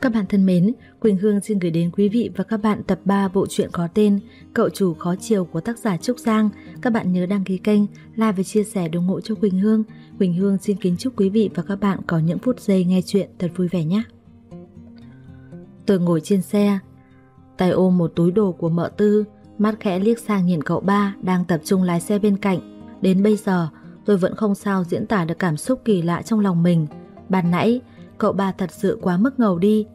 Các bạn thân mến, Quỳnh Hương xin gửi đến quý vị và các bạn tập 3 bộ truyện có tên Cậu chủ khó chiều của tác giả Trúc Giang. Các bạn nhớ đăng ký kênh, like và chia sẻ ủng hộ cho Quỳnh Hương. Quỳnh Hương xin kính chúc quý vị và các bạn có những phút giây nghe chuyện thật vui vẻ nhé. Tôi ngồi trên xe, tay ôm một túi đồ của mợ tư, mắt khẽ liếc sang nhìn cậu ba đang tập trung lái xe bên cạnh. Đến bây giờ, tôi vẫn không sao diễn tả được cảm xúc kỳ lạ trong lòng mình. Ban nãy, cậu ba thật sự quá mức ngầu đi.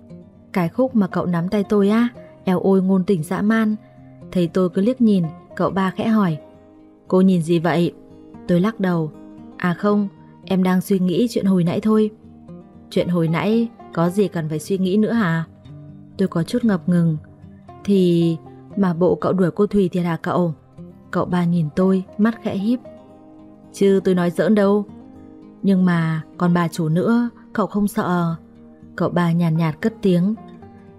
Cái khúc mà cậu nắm tay tôi á, eo ôi ngôn tình dã man. Thấy tôi cứ liếc nhìn, cậu ba khẽ hỏi. Cô nhìn gì vậy? Tôi lắc đầu. À không, em đang suy nghĩ chuyện hồi nãy thôi. Chuyện hồi nãy có gì cần phải suy nghĩ nữa hả? Tôi có chút ngập ngừng. Thì mà bộ cậu đuổi cô Thùy thì là cậu. Cậu ba nhìn tôi, mắt khẽ híp. Chứ tôi nói giỡn đâu. Nhưng mà còn bà chủ nữa, cậu không sợ. Cậu ba nhàn nhạt, nhạt cất tiếng.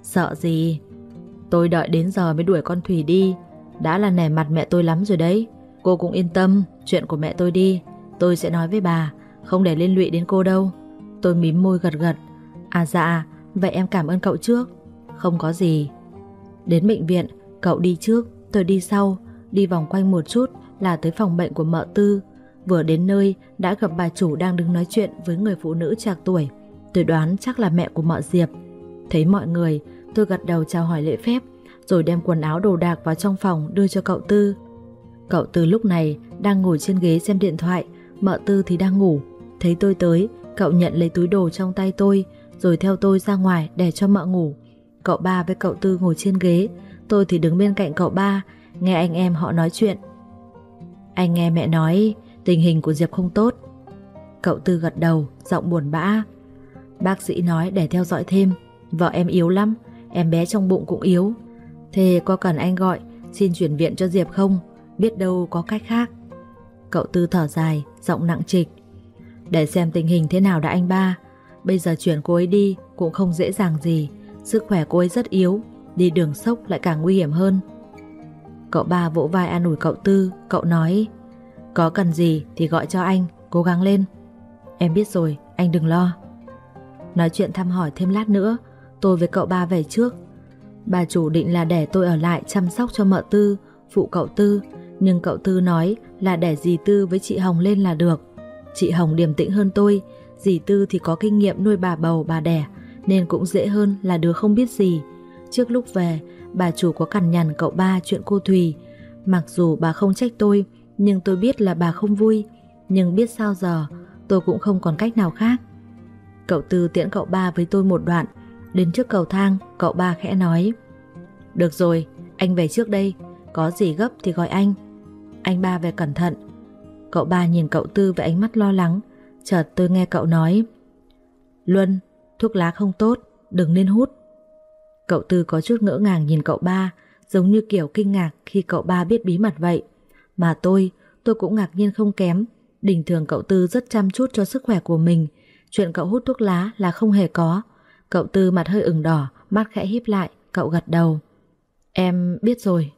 Sợ gì? Tôi đợi đến giờ mới đuổi con thủy đi. Đã là nẻ mặt mẹ tôi lắm rồi đấy. Cô cũng yên tâm, chuyện của mẹ tôi đi. Tôi sẽ nói với bà, không để liên lụy đến cô đâu. Tôi mím môi gật gật. À dạ, vậy em cảm ơn cậu trước. Không có gì. Đến bệnh viện, cậu đi trước, tôi đi sau. Đi vòng quanh một chút là tới phòng bệnh của mợ tư. Vừa đến nơi đã gặp bà chủ đang đứng nói chuyện với người phụ nữ trạc tuổi. Tôi đoán chắc là mẹ của mợ Diệp. Thấy mọi người, tôi gật đầu chào hỏi lễ phép, rồi đem quần áo đồ đạc vào trong phòng đưa cho cậu Tư. Cậu Tư lúc này đang ngồi trên ghế xem điện thoại, mợ Tư thì đang ngủ. Thấy tôi tới, cậu nhận lấy túi đồ trong tay tôi, rồi theo tôi ra ngoài để cho mợ ngủ. Cậu ba với cậu Tư ngồi trên ghế, tôi thì đứng bên cạnh cậu ba, nghe anh em họ nói chuyện. Anh nghe mẹ nói tình hình của Diệp không tốt. Cậu Tư gật đầu, giọng buồn bã. Bác sĩ nói để theo dõi thêm, vợ em yếu lắm, em bé trong bụng cũng yếu. Thế có cần anh gọi, xin chuyển viện cho Diệp không? Biết đâu có cách khác. Cậu Tư thở dài, giọng nặng trịch. Để xem tình hình thế nào đã anh ba. Bây giờ chuyển cô ấy đi cũng không dễ dàng gì. Sức khỏe cô ấy rất yếu, đi đường sốc lại càng nguy hiểm hơn. Cậu ba vỗ vai an ủi cậu Tư, cậu nói có cần gì thì gọi cho anh, cố gắng lên. Em biết rồi, anh đừng lo. Nói chuyện thăm hỏi thêm lát nữa, tôi với cậu ba về trước. Bà chủ định là để tôi ở lại chăm sóc cho mợ Tư, phụ cậu Tư, nhưng cậu Tư nói là để dì Tư với chị Hồng lên là được. Chị Hồng điềm tĩnh hơn tôi, dì Tư thì có kinh nghiệm nuôi bà bầu bà đẻ, nên cũng dễ hơn là đứa không biết gì. Trước lúc về, bà chủ có cằn nhằn cậu ba chuyện cô Thùy. Mặc dù bà không trách tôi, nhưng tôi biết là bà không vui. Nhưng biết sao giờ, tôi cũng không còn cách nào khác. Cậu Tư tiễn cậu ba với tôi một đoạn, đến trước cầu thang, cậu ba khẽ nói. Được rồi, anh về trước đây, có gì gấp thì gọi anh. Anh ba về cẩn thận. Cậu ba nhìn cậu Tư với ánh mắt lo lắng, chợt tôi nghe cậu nói. Luân, thuốc lá không tốt, đừng nên hút. Cậu Tư có chút ngỡ ngàng nhìn cậu ba, giống như kiểu kinh ngạc khi cậu ba biết bí mật vậy. Mà tôi, tôi cũng ngạc nhiên không kém. Bình thường cậu Tư rất chăm chút cho sức khỏe của mình. Chuyện cậu hút thuốc lá là không hề có. Cậu Tư mặt hơi ửng đỏ, mắt khẽ híp lại, cậu gật đầu. Em biết rồi.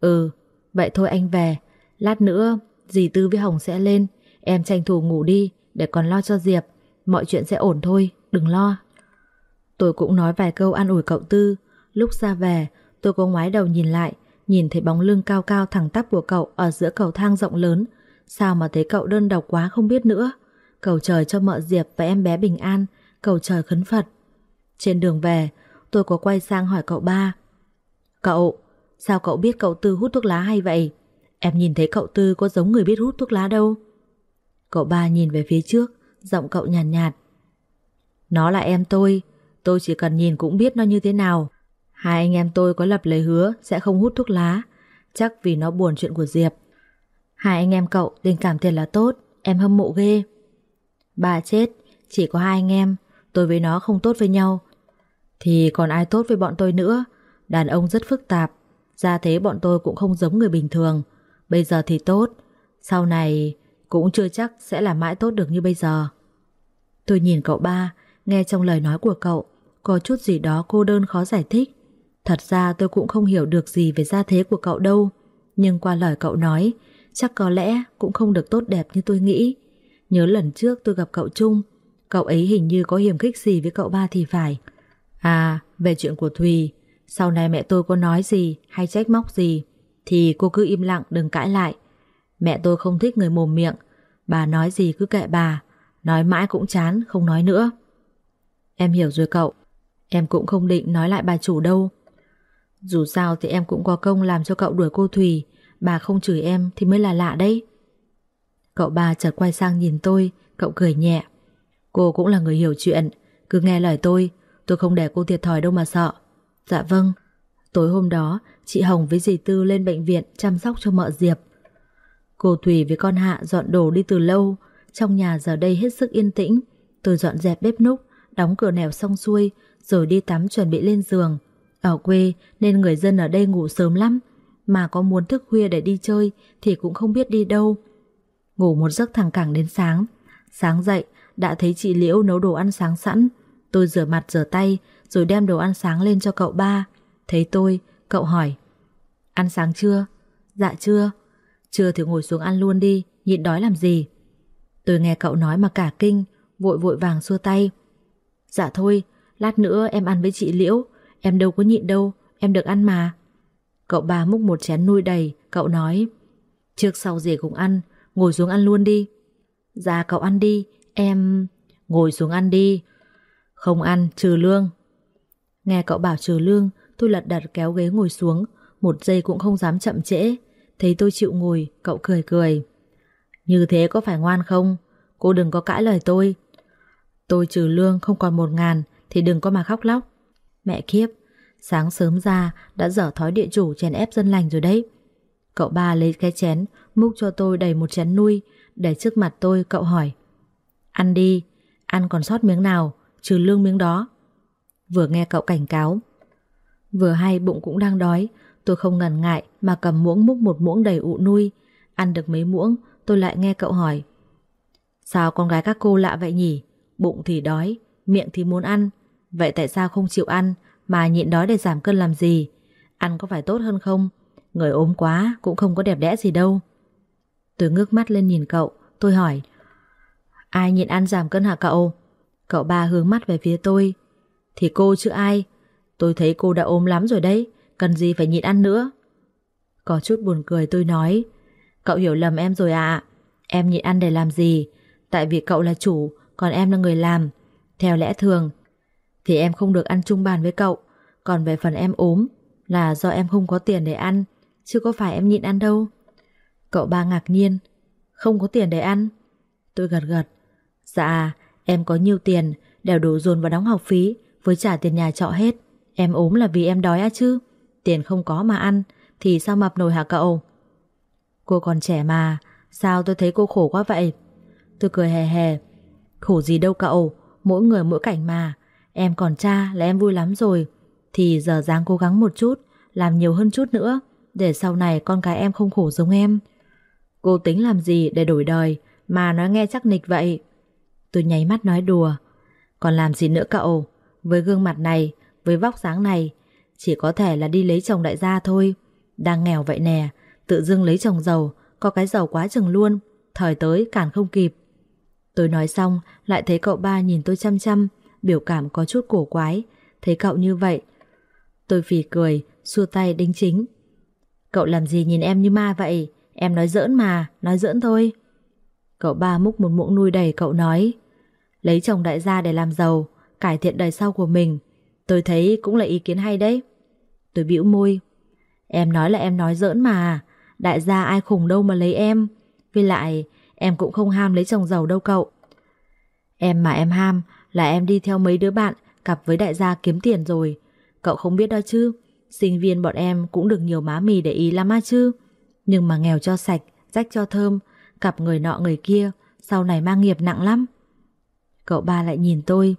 Ừ, vậy thôi anh về. Lát nữa, dì Tư với Hồng sẽ lên. Em tranh thủ ngủ đi, để còn lo cho Diệp. Mọi chuyện sẽ ổn thôi, đừng lo. Tôi cũng nói vài câu an ủi cậu Tư. Lúc ra về, tôi có ngoái đầu nhìn lại, nhìn thấy bóng lưng cao cao thẳng tắp của cậu ở giữa cầu thang rộng lớn. Sao mà thấy cậu đơn độc quá không biết nữa. Cầu trời cho mợ Diệp và em bé bình an, cầu trời khấn Phật. Trên đường về, tôi có quay sang hỏi cậu ba. Cậu, sao cậu biết cậu Tư hút thuốc lá hay vậy? Em nhìn thấy cậu Tư có giống người biết hút thuốc lá đâu. Cậu ba nhìn về phía trước, giọng cậu nhàn nhạt, nhạt. Nó là em tôi, Tôi chỉ cần nhìn cũng biết nó như thế nào. Hai anh em tôi có lập lời hứa sẽ không hút thuốc lá, chắc vì nó buồn chuyện của Diệp. Hai anh em cậu tình cảm thiệt là tốt, em hâm mộ ghê. Bà chết, chỉ có hai anh em, tôi với nó không tốt với nhau. Thì còn ai tốt với bọn tôi nữa, đàn ông rất phức tạp, ra thế bọn tôi cũng không giống người bình thường. Bây giờ thì tốt, sau này cũng chưa chắc sẽ là mãi tốt được như bây giờ. Tôi nhìn cậu ba, nghe trong lời nói của cậu, có chút gì đó cô đơn khó giải thích. Thật ra tôi cũng không hiểu được gì về gia thế của cậu đâu, nhưng qua lời cậu nói, chắc có lẽ cũng không được tốt đẹp như tôi nghĩ. Nhớ lần trước tôi gặp cậu Trung, cậu ấy hình như có hiểm khích gì với cậu ba thì phải. À, về chuyện của Thùy, sau này mẹ tôi có nói gì hay trách móc gì thì cô cứ im lặng đừng cãi lại. Mẹ tôi không thích người mồm miệng, bà nói gì cứ kệ bà, nói mãi cũng chán, không nói nữa. Em hiểu rồi cậu, em cũng không định nói lại bà chủ đâu. Dù sao thì em cũng có công làm cho cậu đuổi cô Thùy, bà không chửi em thì mới là lạ đấy. Cậu ba chợt quay sang nhìn tôi, cậu cười nhẹ. Cô cũng là người hiểu chuyện, cứ nghe lời tôi, tôi không để cô thiệt thòi đâu mà sợ. Dạ vâng. Tối hôm đó, chị Hồng với dì Tư lên bệnh viện chăm sóc cho mợ Diệp. Cô Thùy với con Hạ dọn đồ đi từ lâu, trong nhà giờ đây hết sức yên tĩnh. Tôi dọn dẹp bếp núc, đóng cửa nẻo xong xuôi, rồi đi tắm chuẩn bị lên giường. Ở quê nên người dân ở đây ngủ sớm lắm, mà có muốn thức khuya để đi chơi thì cũng không biết đi đâu. Ngủ một giấc thẳng cẳng đến sáng. Sáng dậy, đã thấy chị Liễu nấu đồ ăn sáng sẵn. Tôi rửa mặt rửa tay, rồi đem đồ ăn sáng lên cho cậu ba. Thấy tôi, cậu hỏi. Ăn sáng chưa? Dạ chưa. Chưa thì ngồi xuống ăn luôn đi, nhịn đói làm gì? Tôi nghe cậu nói mà cả kinh, vội vội vàng xua tay. Dạ thôi, lát nữa em ăn với chị Liễu, em đâu có nhịn đâu, em được ăn mà. Cậu ba múc một chén nuôi đầy, cậu nói. Trước sau gì cũng ăn, ngồi xuống ăn luôn đi. Dạ cậu ăn đi, em... Ngồi xuống ăn đi. Không ăn, trừ lương. Nghe cậu bảo trừ lương, tôi lật đật kéo ghế ngồi xuống, một giây cũng không dám chậm trễ. Thấy tôi chịu ngồi, cậu cười cười. Như thế có phải ngoan không? Cô đừng có cãi lời tôi. Tôi trừ lương không còn một ngàn thì đừng có mà khóc lóc. Mẹ kiếp, sáng sớm ra đã dở thói địa chủ chèn ép dân lành rồi đấy. Cậu ba lấy cái chén, múc cho tôi đầy một chén nuôi, để trước mặt tôi cậu hỏi. Ăn đi, ăn còn sót miếng nào, trừ lương miếng đó. Vừa nghe cậu cảnh cáo Vừa hay bụng cũng đang đói Tôi không ngần ngại mà cầm muỗng múc một muỗng đầy ụ nuôi Ăn được mấy muỗng tôi lại nghe cậu hỏi Sao con gái các cô lạ vậy nhỉ Bụng thì đói Miệng thì muốn ăn Vậy tại sao không chịu ăn, Mà nhịn đói để giảm cân làm gì? Ăn có phải tốt hơn không? Người ốm quá, cũng không có đẹp đẽ gì đâu. Tôi ngước mắt lên nhìn cậu, Tôi hỏi, Ai nhịn ăn giảm cân hả cậu? Cậu ba hướng mắt về phía tôi. Thì cô chứ ai? Tôi thấy cô đã ốm lắm rồi đấy, Cần gì phải nhịn ăn nữa? Có chút buồn cười tôi nói, Cậu hiểu lầm em rồi ạ. Em nhịn ăn để làm gì? Tại vì cậu là chủ, Còn em là người làm. Theo lẽ thường thì em không được ăn chung bàn với cậu. Còn về phần em ốm, Là do em không có tiền để ăn, Chứ có phải em nhịn ăn đâu. Cậu ba ngạc nhiên. Không có tiền để ăn. Tôi gật gật. Dạ em có nhiều tiền, Đều đủ dồn vào đóng học phí, với trả tiền nhà trọ hết. Em ốm là vì em đói á chứ. Tiền không có mà ăn, Thì sao mập nổi hả cậu? Cô còn trẻ mà, Sao tôi thấy cô khổ quá vậy? Tôi cười hề hề Khổ gì đâu cậu, Mỗi người mỗi cảnh mà. Em còn cha là em vui lắm rồi. Thì giờ dáng cố gắng một chút Làm nhiều hơn chút nữa Để sau này con cái em không khổ giống em. Cô tính làm gì để đổi đời Mà nói nghe chắc nịch vậy. Tôi nháy mắt nói đùa. Còn làm gì nữa cậu? Với gương mặt này, với vóc dáng này, chỉ có thể là đi lấy chồng đại gia thôi. Đang nghèo vậy nè, tự dưng lấy chồng giàu, có cái giàu quá chừng luôn, thời tới cản không kịp. Tôi nói xong, lại thấy cậu ba nhìn tôi chăm chăm, biểu cảm có chút cổ quái, thấy cậu như vậy. Tôi phì cười, xua tay đính chính. Cậu làm gì nhìn em như ma vậy? Em nói giỡn mà, nói giỡn thôi. Cậu ba múc một muỗng nuôi đầy cậu nói Lấy chồng đại gia để làm giàu cải thiện đời sau của mình. Tôi thấy cũng là ý kiến hay đấy. Tôi bĩu môi. Em nói là em nói giỡn mà. Đại gia ai khùng đâu mà lấy em. Vì lại, em cũng không ham lấy chồng giàu đâu cậu. Em mà em ham là em đi theo mấy đứa bạn cặp với đại gia kiếm tiền rồi. Cậu không biết đó chứ. Sinh viên bọn em cũng được nhiều má mì để ý lắm á chứ. Nhưng mà nghèo cho sạch, rách cho thơm, cặp người nọ người kia, sau này mang nghiệp nặng lắm. Cậu ba lại nhìn tôi.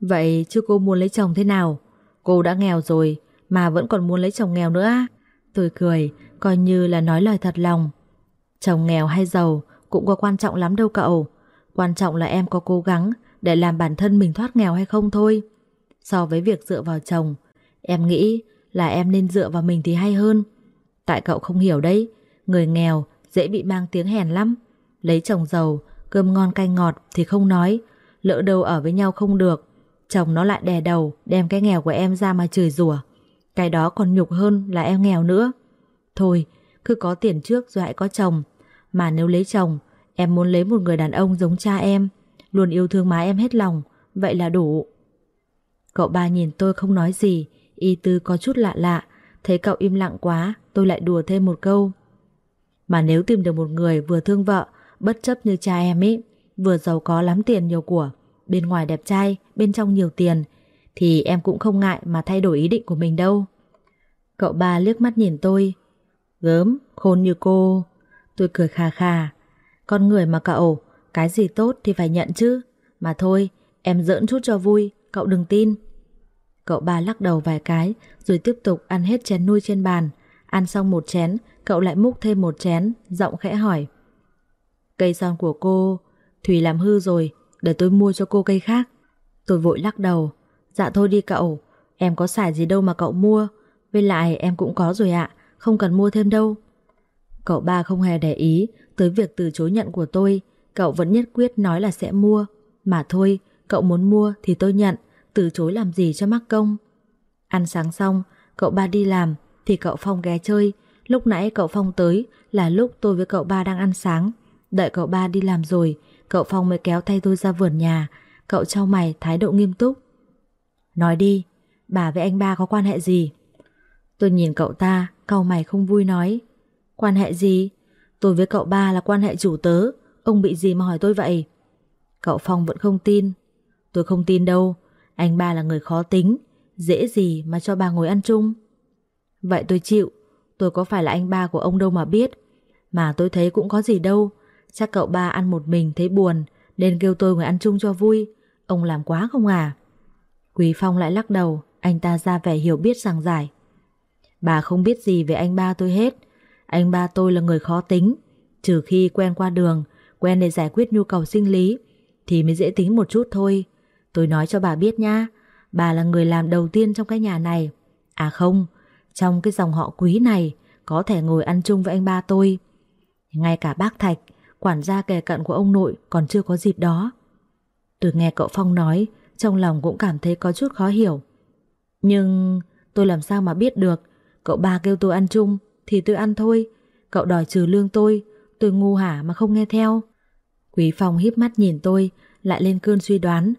Vậy chứ cô muốn lấy chồng thế nào? Cô đã nghèo rồi mà vẫn còn muốn lấy chồng nghèo nữa á? Tôi cười, coi như là nói lời thật lòng. Chồng nghèo hay giàu cũng có quan trọng lắm đâu cậu. Quan trọng là em có cố gắng để làm bản thân mình thoát nghèo hay không thôi. So với việc dựa vào chồng, em nghĩ là em nên dựa vào mình thì hay hơn. Tại cậu không hiểu đấy, người nghèo dễ bị mang tiếng hèn lắm. Lấy chồng giàu, cơm ngon canh ngọt thì không nói, lỡ đâu ở với nhau không được Chồng nó lại đè đầu Đem cái nghèo của em ra mà chửi rủa Cái đó còn nhục hơn là em nghèo nữa Thôi cứ có tiền trước rồi hãy có chồng Mà nếu lấy chồng Em muốn lấy một người đàn ông giống cha em Luôn yêu thương má em hết lòng. Vậy là đủ. Cậu ba nhìn tôi không nói gì Y tư có chút lạ lạ Thấy cậu im lặng quá Tôi lại đùa thêm một câu. Mà nếu tìm được một người vừa thương vợ Bất chấp như cha em ấy Vừa giàu có lắm tiền nhiều của Bên ngoài đẹp trai Bên trong nhiều tiền Thì em cũng không ngại mà thay đổi ý định của mình đâu. Cậu ba liếc mắt nhìn tôi. Gớm, khôn như cô. Tôi cười khà khà. Con người mà cậu cái gì tốt thì phải nhận chứ. Mà thôi, em giỡn chút cho vui Cậu đừng tin. Cậu ba lắc đầu vài cái Rồi tiếp tục ăn hết chén nuôi trên bàn. Ăn xong một chén Cậu lại múc thêm một chén Giọng khẽ hỏi. Cây son của cô Thủy làm hư rồi Để tôi mua cho cô cây khác. Tôi vội lắc đầu. Dạ thôi đi cậu Em có xài gì đâu mà cậu mua. Với lại em cũng có rồi ạ Không cần mua thêm đâu. Cậu ba không hề để ý Tới việc từ chối nhận của tôi. Cậu vẫn nhất quyết nói là sẽ mua. Mà thôi, cậu muốn mua thì tôi nhận. Từ chối làm gì cho mắc công? Ăn sáng xong, Cậu ba đi làm, Thì cậu Phong ghé chơi. Lúc nãy cậu Phong tới Là lúc tôi với cậu ba đang ăn sáng. Đợi cậu ba đi làm rồi, Cậu Phong mới kéo tay tôi ra vườn nhà. Cậu trao mày thái độ nghiêm túc. Nói đi, Bà với anh ba có quan hệ gì? Tôi nhìn cậu ta, cau mày không vui nói. Quan hệ gì? Tôi với cậu ba là quan hệ chủ tớ. Ông bị gì mà hỏi tôi vậy? Cậu Phong vẫn không tin. Tôi không tin đâu. Anh ba là người khó tính, Dễ gì mà cho bà ngồi ăn chung. Vậy tôi chịu. Tôi có phải là anh ba của ông đâu mà biết. Mà tôi thấy cũng có gì đâu. Chắc cậu ba ăn một mình thấy buồn, Nên kêu tôi ngồi ăn chung cho vui. Ông làm quá không à? Quý Phong lại lắc đầu. Anh ta ra vẻ hiểu biết rằng giải. Bà không biết gì về anh ba tôi hết. Anh ba tôi là người khó tính. Trừ khi quen qua đường Quen để giải quyết nhu cầu sinh lý, Thì mới dễ tính một chút thôi. Tôi nói cho bà biết nha Bà là người làm đầu tiên trong cái nhà này. À không, Trong cái dòng họ quý này, Có thể ngồi ăn chung với anh ba tôi. Ngay cả bác Thạch, Quản gia kề cận của ông nội còn chưa có dịp đó. Tôi nghe cậu Phong nói, Trong lòng cũng cảm thấy có chút khó hiểu. Nhưng tôi làm sao mà biết được, Cậu ba kêu tôi ăn chung Thì tôi ăn thôi. Cậu đòi trừ lương tôi Tôi ngu hả mà không nghe theo. Quý Phong híp mắt nhìn tôi Lại lên cơn suy đoán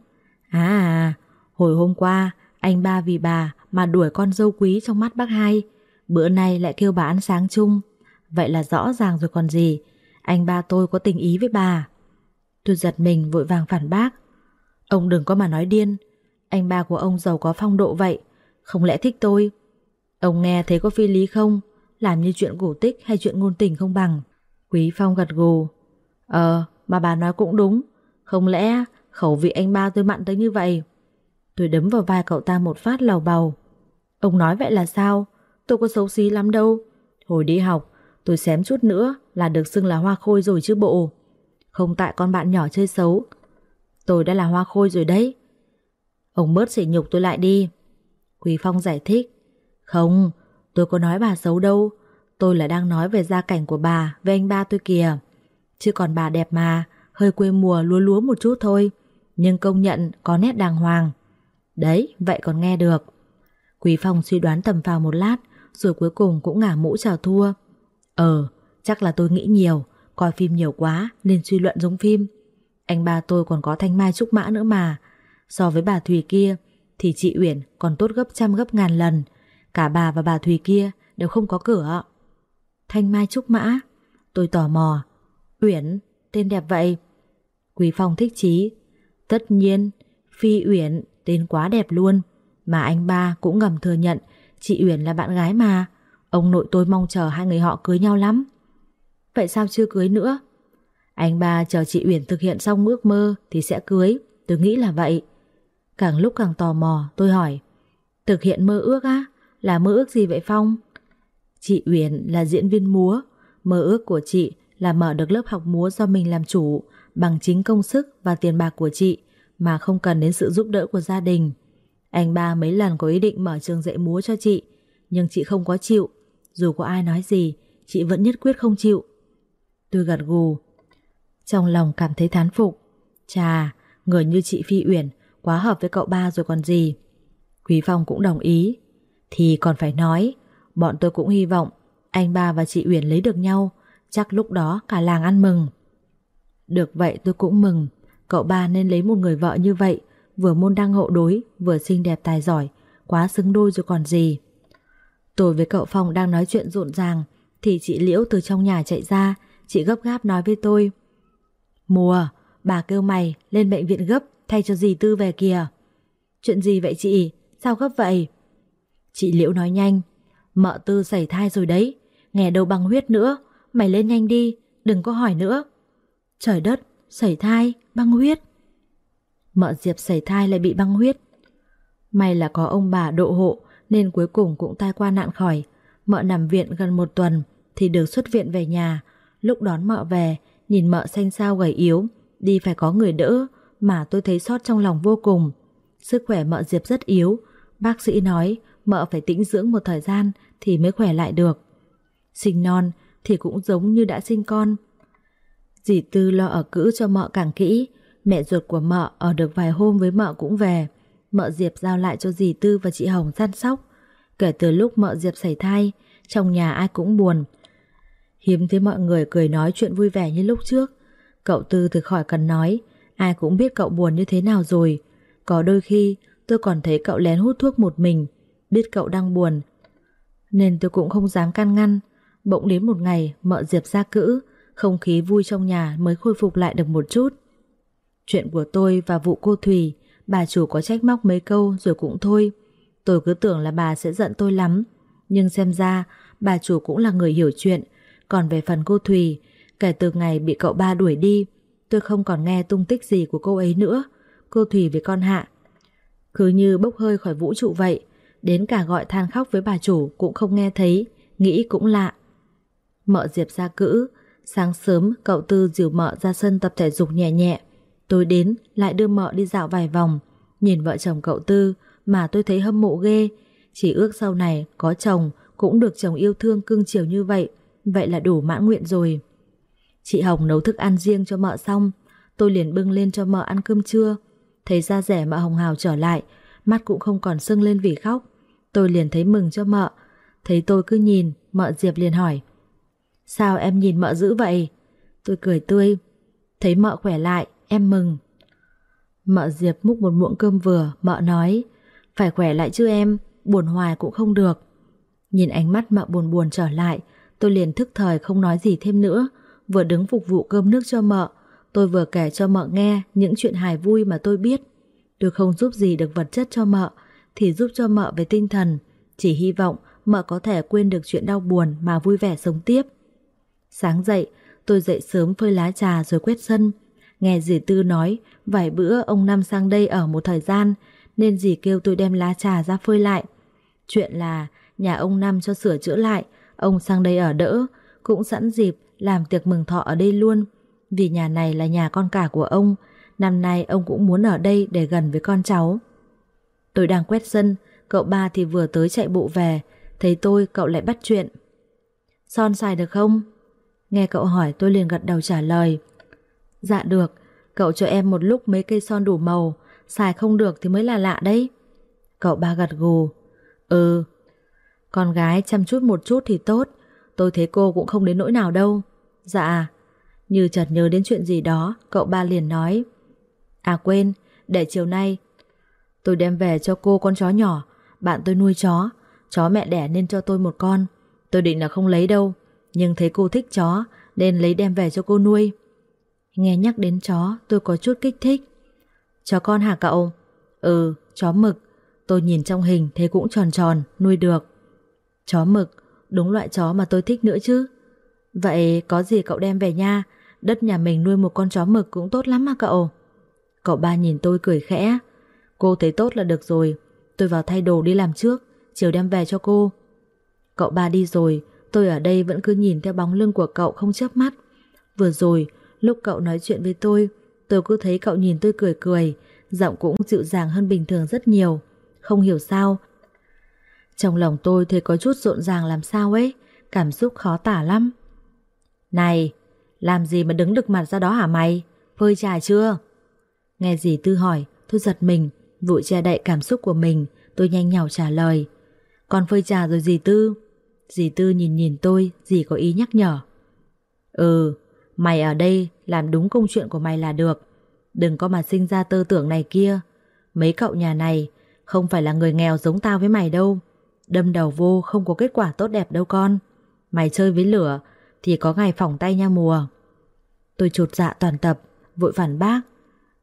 à, à à Hồi hôm qua Anh ba vì bà mà đuổi con dâu quý trong mắt bác hai Bữa nay lại kêu bà ăn sáng chung Vậy là rõ ràng rồi còn gì anh ba tôi có tình ý với bà. Tôi giật mình vội vàng phản bác. Ông đừng có mà nói điên. Anh ba của ông giàu có phong độ vậy. Không lẽ thích tôi? Ông nghe thấy có phi lý không? Làm như chuyện cổ tích hay chuyện ngôn tình không bằng. Quý Phong gật gù. Ờ, mà bà nói cũng đúng. Không lẽ khẩu vị anh ba tôi mặn tới như vậy? Tôi đấm vào vai cậu ta một phát lầu bầu. Ông nói vậy là sao? Tôi có xấu xí lắm đâu. Hồi đi học, Tôi xém chút nữa là được xưng là hoa khôi rồi chứ bộ. Không tại con bạn nhỏ chơi xấu. Tôi đã là hoa khôi rồi đấy. Ông bớt sỉ nhục tôi lại đi. Quý Phong giải thích. Không, tôi có nói bà xấu đâu. Tôi là đang nói về gia cảnh của bà với anh ba tôi kìa. Chứ còn bà đẹp mà, hơi quê mùa lúa lúa một chút thôi. Nhưng công nhận có nét đàng hoàng. Đấy, vậy còn nghe được. Quý Phong suy đoán tầm vào một lát, rồi cuối cùng cũng ngả mũ chào thua. Ờ, chắc là tôi nghĩ nhiều, coi phim nhiều quá nên suy luận giống phim. Anh ba tôi còn có thanh mai trúc mã nữa mà. So với bà Thùy kia thì chị Uyển còn tốt gấp trăm gấp ngàn lần. Cả bà và bà Thùy kia đều không có cửa. Thanh mai trúc mã, tôi tò mò. Uyển, tên đẹp vậy. Quý Phong thích chí. Tất nhiên, Phi Uyển tên quá đẹp luôn. Mà anh ba cũng ngầm thừa nhận chị Uyển là bạn gái mà. Ông nội tôi mong chờ hai người họ cưới nhau lắm. Vậy sao chưa cưới nữa? Anh ba chờ chị Uyển thực hiện xong ước mơ thì sẽ cưới, tôi nghĩ là vậy. Càng lúc càng tò mò, tôi hỏi. Thực hiện mơ ước á? Là mơ ước gì vậy Phong? Chị Uyển là diễn viên múa, mơ ước của chị là mở được lớp học múa do mình làm chủ bằng chính công sức và tiền bạc của chị mà không cần đến sự giúp đỡ của gia đình. Anh ba mấy lần có ý định mở trường dạy múa cho chị, nhưng chị không có chịu dù có ai nói gì, chị vẫn nhất quyết không chịu. Tôi gật gù. Trong lòng cảm thấy thán phục. Chà, người như chị Phi Uyển quá hợp với cậu ba rồi còn gì. Quý Phong cũng đồng ý. Thì còn phải nói, bọn tôi cũng hy vọng anh ba và chị Uyển lấy được nhau, chắc lúc đó cả làng ăn mừng. Được vậy tôi cũng mừng, cậu ba nên lấy một người vợ như vậy, vừa môn đăng hộ đối, vừa xinh đẹp tài giỏi, quá xứng đôi rồi còn gì. Tôi với cậu Phong đang nói chuyện rộn ràng, thì chị Liễu từ trong nhà chạy ra, chị gấp gáp nói với tôi. Mùa, bà kêu mày lên bệnh viện gấp thay cho dì Tư về kìa. Chuyện gì vậy chị? Sao gấp vậy? Chị Liễu nói nhanh, mợ Tư xảy thai rồi đấy, nghe đâu băng huyết nữa, mày lên nhanh đi, đừng có hỏi nữa. Trời đất, sẩy thai, băng huyết. Mợ Diệp sẩy thai lại bị băng huyết. May là có ông bà độ hộ nên cuối cùng cũng tai qua nạn khỏi. Mợ nằm viện gần một tuần thì được xuất viện về nhà. Lúc đón mợ về, nhìn mợ xanh xao gầy yếu, đi phải có người đỡ mà tôi thấy sót trong lòng vô cùng. Sức khỏe mợ Diệp rất yếu, bác sĩ nói mợ phải tĩnh dưỡng một thời gian thì mới khỏe lại được. Sinh non thì cũng giống như đã sinh con. Dì Tư lo ở cữ cho mợ càng kỹ, mẹ ruột của mợ ở được vài hôm với mợ cũng về. Mợ Diệp giao lại cho dì Tư và chị Hồng săn sóc. Kể từ lúc mợ Diệp xảy thai, trong nhà ai cũng buồn. Hiếm thấy mọi người cười nói chuyện vui vẻ như lúc trước. Cậu Tư thì khỏi cần nói, ai cũng biết cậu buồn như thế nào rồi. Có đôi khi tôi còn thấy cậu lén hút thuốc một mình, biết cậu đang buồn. Nên tôi cũng không dám can ngăn. Bỗng đến một ngày mợ Diệp ra cữ, không khí vui trong nhà mới khôi phục lại được một chút. Chuyện của tôi và vụ cô Thùy, bà chủ có trách móc mấy câu rồi cũng thôi. Tôi cứ tưởng là bà sẽ giận tôi lắm, nhưng xem ra bà chủ cũng là người hiểu chuyện. Còn về phần cô Thùy, kể từ ngày bị cậu ba đuổi đi, tôi không còn nghe tung tích gì của cô ấy nữa. Cô Thùy với con Hạ. Cứ như bốc hơi khỏi vũ trụ vậy, đến cả gọi than khóc với bà chủ cũng không nghe thấy, nghĩ cũng lạ. Mợ Diệp ra cữ, sáng sớm cậu Tư dìu mợ ra sân tập thể dục nhẹ nhẹ. Tôi đến lại đưa mợ đi dạo vài vòng, nhìn vợ chồng cậu Tư mà tôi thấy hâm mộ ghê. Chỉ ước sau này có chồng cũng được chồng yêu thương cưng chiều như vậy, vậy là đủ mãn nguyện rồi. Chị Hồng nấu thức ăn riêng cho mợ xong, tôi liền bưng lên cho mợ ăn cơm trưa. Thấy da rẻ mợ Hồng Hào trở lại, mắt cũng không còn sưng lên vì khóc. Tôi liền thấy mừng cho mợ, thấy tôi cứ nhìn, mợ Diệp liền hỏi. Sao em nhìn mợ dữ vậy? Tôi cười tươi, thấy mợ khỏe lại, em mừng. Mợ Diệp múc một muỗng cơm vừa, mợ nói, phải khỏe lại chứ em, buồn hoài cũng không được. Nhìn ánh mắt mợ buồn buồn trở lại, tôi liền thức thời không nói gì thêm nữa, vừa đứng phục vụ cơm nước cho mợ, tôi vừa kể cho mợ nghe những chuyện hài vui mà tôi biết. Tôi không giúp gì được vật chất cho mợ, thì giúp cho mợ về tinh thần, chỉ hy vọng mợ có thể quên được chuyện đau buồn mà vui vẻ sống tiếp. Sáng dậy, tôi dậy sớm phơi lá trà rồi quét sân. Nghe dì Tư nói, vài bữa ông Năm sang đây ở một thời gian, nên dì kêu tôi đem lá trà ra phơi lại. Chuyện là nhà ông Năm cho sửa chữa lại, ông sang đây ở đỡ, cũng sẵn dịp làm tiệc mừng thọ ở đây luôn. Vì nhà này là nhà con cả của ông, năm nay ông cũng muốn ở đây để gần với con cháu. Tôi đang quét sân, cậu ba thì vừa tới chạy bộ về, thấy tôi cậu lại bắt chuyện. Son xài được không? Nghe cậu hỏi tôi liền gật đầu trả lời. Dạ được, cậu cho em một lúc mấy cây son đủ màu, xài không được thì mới là lạ đấy. Cậu ba gật gù. Ừ, con gái chăm chút một chút thì tốt, tôi thấy cô cũng không đến nỗi nào đâu. Dạ, như chợt nhớ đến chuyện gì đó, cậu ba liền nói. À quên, để chiều nay tôi đem về cho cô con chó nhỏ, bạn tôi nuôi chó, chó mẹ đẻ nên cho tôi một con. Tôi định là không lấy đâu, nhưng thấy cô thích chó nên lấy đem về cho cô nuôi. Nghe nhắc đến chó tôi có chút kích thích. Chó con hả cậu? Ừ, chó mực. Tôi nhìn trong hình thấy cũng tròn tròn, nuôi được. Chó mực, đúng loại chó mà tôi thích nữa chứ. Vậy có gì cậu đem về nha, đất nhà mình nuôi một con chó mực cũng tốt lắm mà cậu. Cậu ba nhìn tôi cười khẽ. Cô thấy tốt là được rồi, tôi vào thay đồ đi làm trước, chiều đem về cho cô. Cậu ba đi rồi, Tôi ở đây vẫn cứ nhìn theo bóng lưng của cậu không chớp mắt. Vừa rồi, lúc cậu nói chuyện với tôi, tôi cứ thấy cậu nhìn tôi cười cười, giọng cũng dịu dàng hơn bình thường rất nhiều. Không hiểu sao. Trong lòng tôi thấy có chút rộn ràng làm sao ấy, cảm xúc khó tả lắm. Này, làm gì mà đứng đực mặt ra đó hả mày? Phơi trà chưa? Nghe gì Tư hỏi, Tôi giật mình, vội che đậy cảm xúc của mình, tôi nhanh nhảu trả lời. Con phơi trà rồi dì Tư. Dì Tư nhìn nhìn tôi, dì có ý nhắc nhở. Ừ, mày ở đây làm đúng công chuyện của mày là được. Đừng có mà sinh ra tư tưởng này kia. Mấy cậu nhà này không phải là người nghèo giống tao với mày đâu. Đâm đầu vô không có kết quả tốt đẹp đâu con. Mày chơi với lửa thì có ngày phỏng tay nha mùa. Tôi chột dạ toàn tập, vội phản bác.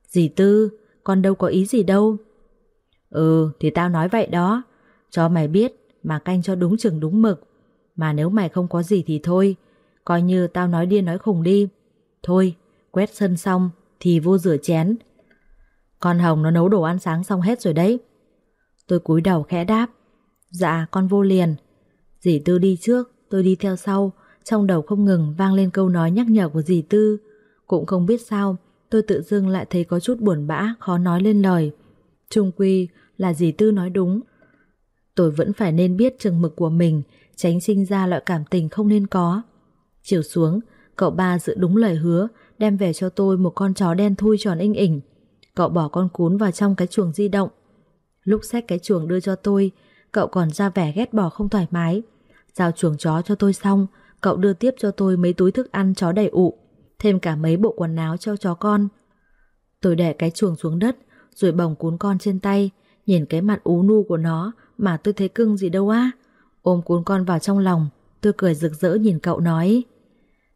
Dì Tư, con đâu có ý gì đâu. Ừ, thì tao nói vậy đó. Cho mày biết mà canh cho đúng chừng đúng mực. Mà nếu mày không có gì thì thôi, coi như tao nói điên nói khùng đi. Thôi, quét sân xong thì vô rửa chén. Con Hồng nó nấu đồ ăn sáng xong hết rồi đấy. Tôi cúi đầu khẽ đáp. Dạ, con vô liền. Dì Tư đi trước, tôi đi theo sau, trong đầu không ngừng vang lên câu nói nhắc nhở của dì Tư. Cũng không biết sao, tôi tự dưng lại thấy có chút buồn bã, khó nói lên lời. Trung quy là dì Tư nói đúng. Tôi vẫn phải nên biết chừng mực của mình, tránh sinh ra loại cảm tình không nên có. Chiều xuống, cậu ba giữ đúng lời hứa, đem về cho tôi một con chó đen thui tròn inh ỉnh. Cậu bỏ con cún vào trong cái chuồng di động. Lúc xách cái chuồng đưa cho tôi, cậu còn ra vẻ ghét bỏ không thoải mái. Giao chuồng chó cho tôi xong, cậu đưa tiếp cho tôi mấy túi thức ăn chó đầy ụ, thêm cả mấy bộ quần áo cho chó con. Tôi để cái chuồng xuống đất, rồi bồng cún con trên tay, nhìn cái mặt ú nu của nó mà tôi thấy cưng gì đâu á. Ôm cuốn con vào trong lòng, tôi cười rực rỡ nhìn cậu nói.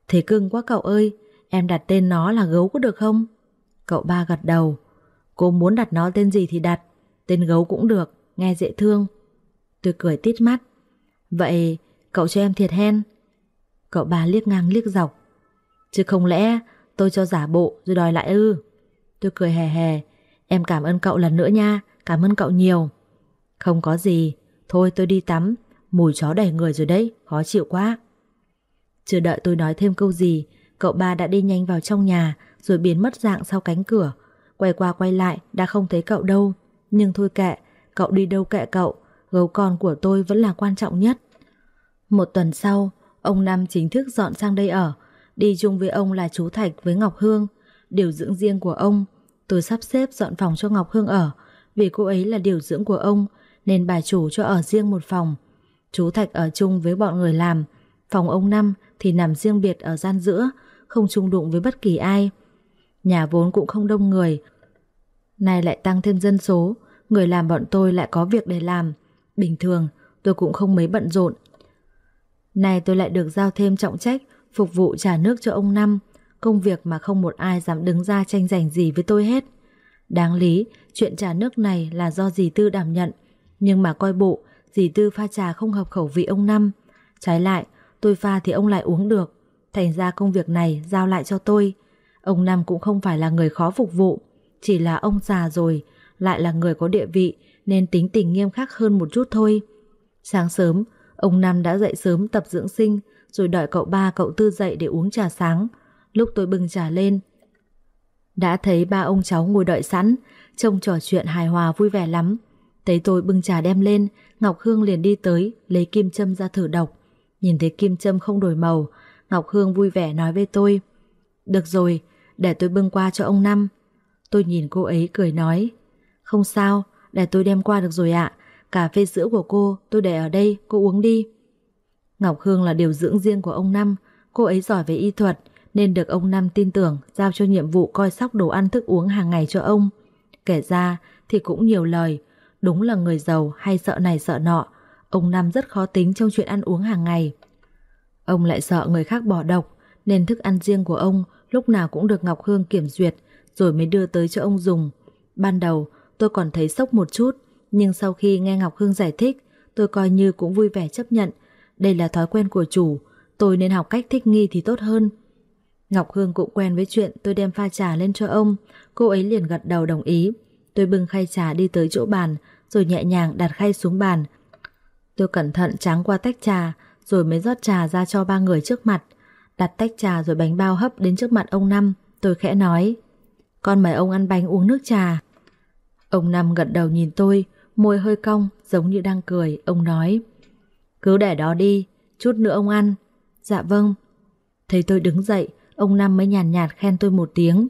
Thế cưng quá cậu ơi, em đặt tên nó là gấu có được không? Cậu ba gật đầu. Cô muốn đặt nó tên gì thì đặt, tên gấu cũng được, nghe dễ thương. Tôi cười tít mắt. Vậy cậu cho em thiệt hen? Cậu ba liếc ngang liếc dọc. Chứ không lẽ tôi cho giả bộ rồi đòi lại ư? Tôi cười hè hè. Em cảm ơn cậu lần nữa nha, cảm ơn cậu nhiều. Không có gì, thôi tôi đi tắm, mùi chó đầy người rồi đấy, khó chịu quá. Chưa đợi tôi nói thêm câu gì, cậu ba đã đi nhanh vào trong nhà rồi biến mất dạng sau cánh cửa. Quay qua quay lại đã không thấy cậu đâu, nhưng thôi kệ, cậu đi đâu kệ cậu, gấu con của tôi vẫn là quan trọng nhất. Một tuần sau, ông Năm chính thức dọn sang đây ở, đi chung với ông là chú Thạch với Ngọc Hương, điều dưỡng riêng của ông. Tôi sắp xếp dọn phòng cho Ngọc Hương ở, vì cô ấy là điều dưỡng của ông, nên bà chủ cho ở riêng một phòng. Chú Thạch ở chung với bọn người làm, phòng ông Năm thì nằm riêng biệt ở gian giữa, không chung đụng với bất kỳ ai. Nhà vốn cũng không đông người, nay lại tăng thêm dân số, người làm bọn tôi lại có việc để làm. Bình thường, tôi cũng không mấy bận rộn. Nay tôi lại được giao thêm trọng trách phục vụ trả nước cho ông Năm, công việc mà không một ai dám đứng ra tranh giành gì với tôi hết. Đáng lý, chuyện trả nước này là do dì Tư đảm nhận, nhưng mà coi bộ, dì Tư pha trà không hợp khẩu vị ông Năm. Trái lại, tôi pha thì ông lại uống được, thành ra công việc này giao lại cho tôi. Ông Năm cũng không phải là người khó phục vụ, chỉ là ông già rồi, lại là người có địa vị nên tính tình nghiêm khắc hơn một chút thôi. Sáng sớm, ông Năm đã dậy sớm tập dưỡng sinh rồi đợi cậu ba cậu tư dậy để uống trà sáng. Lúc tôi bưng trà lên, đã thấy ba ông cháu ngồi đợi sẵn, trông trò chuyện hài hòa vui vẻ lắm. Thấy tôi bưng trà đem lên, Ngọc Hương liền đi tới, lấy kim châm ra thử độc. Nhìn thấy kim châm không đổi màu, Ngọc Hương vui vẻ nói với tôi. Được rồi, để tôi bưng qua cho ông Năm. Tôi nhìn cô ấy cười nói. Không sao, để tôi đem qua được rồi ạ. Cà phê sữa của cô tôi để ở đây, cô uống đi. Ngọc Hương là điều dưỡng riêng của ông Năm, cô ấy giỏi về y thuật nên được ông Năm tin tưởng giao cho nhiệm vụ coi sóc đồ ăn thức uống hàng ngày cho ông. Kể ra thì cũng nhiều lời, đúng là người giàu hay sợ này sợ nọ, ông Năm rất khó tính trong chuyện ăn uống hàng ngày. Ông lại sợ người khác bỏ độc, nên thức ăn riêng của ông lúc nào cũng được Ngọc Hương kiểm duyệt rồi mới đưa tới cho ông dùng. Ban đầu tôi còn thấy sốc một chút, nhưng sau khi nghe Ngọc Hương giải thích, tôi coi như cũng vui vẻ chấp nhận. Đây là thói quen của chủ, tôi nên học cách thích nghi thì tốt hơn. Ngọc Hương cũng quen với chuyện tôi đem pha trà lên cho ông, cô ấy liền gật đầu đồng ý. Tôi bưng khay trà đi tới chỗ bàn, rồi nhẹ nhàng đặt khay xuống bàn. Tôi cẩn thận tráng qua tách trà, rồi mới rót trà ra cho ba người trước mặt. Đặt tách trà rồi bánh bao hấp đến trước mặt ông Năm, tôi khẽ nói. Con mời ông ăn bánh uống nước trà. Ông Năm gật đầu nhìn tôi, môi hơi cong, giống như đang cười, ông nói. Cứ để đó đi, chút nữa ông ăn. Dạ vâng. Thấy tôi đứng dậy, ông Năm mới nhàn nhạt, nhạt khen tôi một tiếng.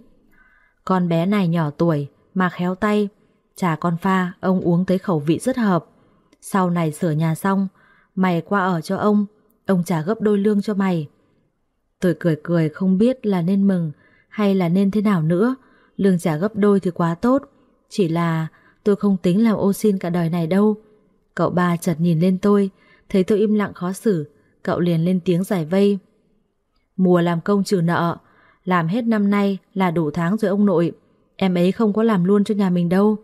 Con bé này nhỏ tuổi, mà khéo tay. Trà con pha, ông uống tới khẩu vị rất hợp. Sau này sửa nhà xong, mày qua ở cho ông, ông trả gấp đôi lương cho mày. Tôi cười cười không biết là nên mừng hay là nên thế nào nữa. Lương trả gấp đôi thì quá tốt. Chỉ là tôi không tính làm ô xin cả đời này đâu. Cậu ba chợt nhìn lên tôi, thấy tôi im lặng khó xử, cậu liền lên tiếng giải vây. Mùa làm công trừ nợ, làm hết năm nay là đủ tháng rồi ông nội. Em ấy không có làm luôn cho nhà mình đâu.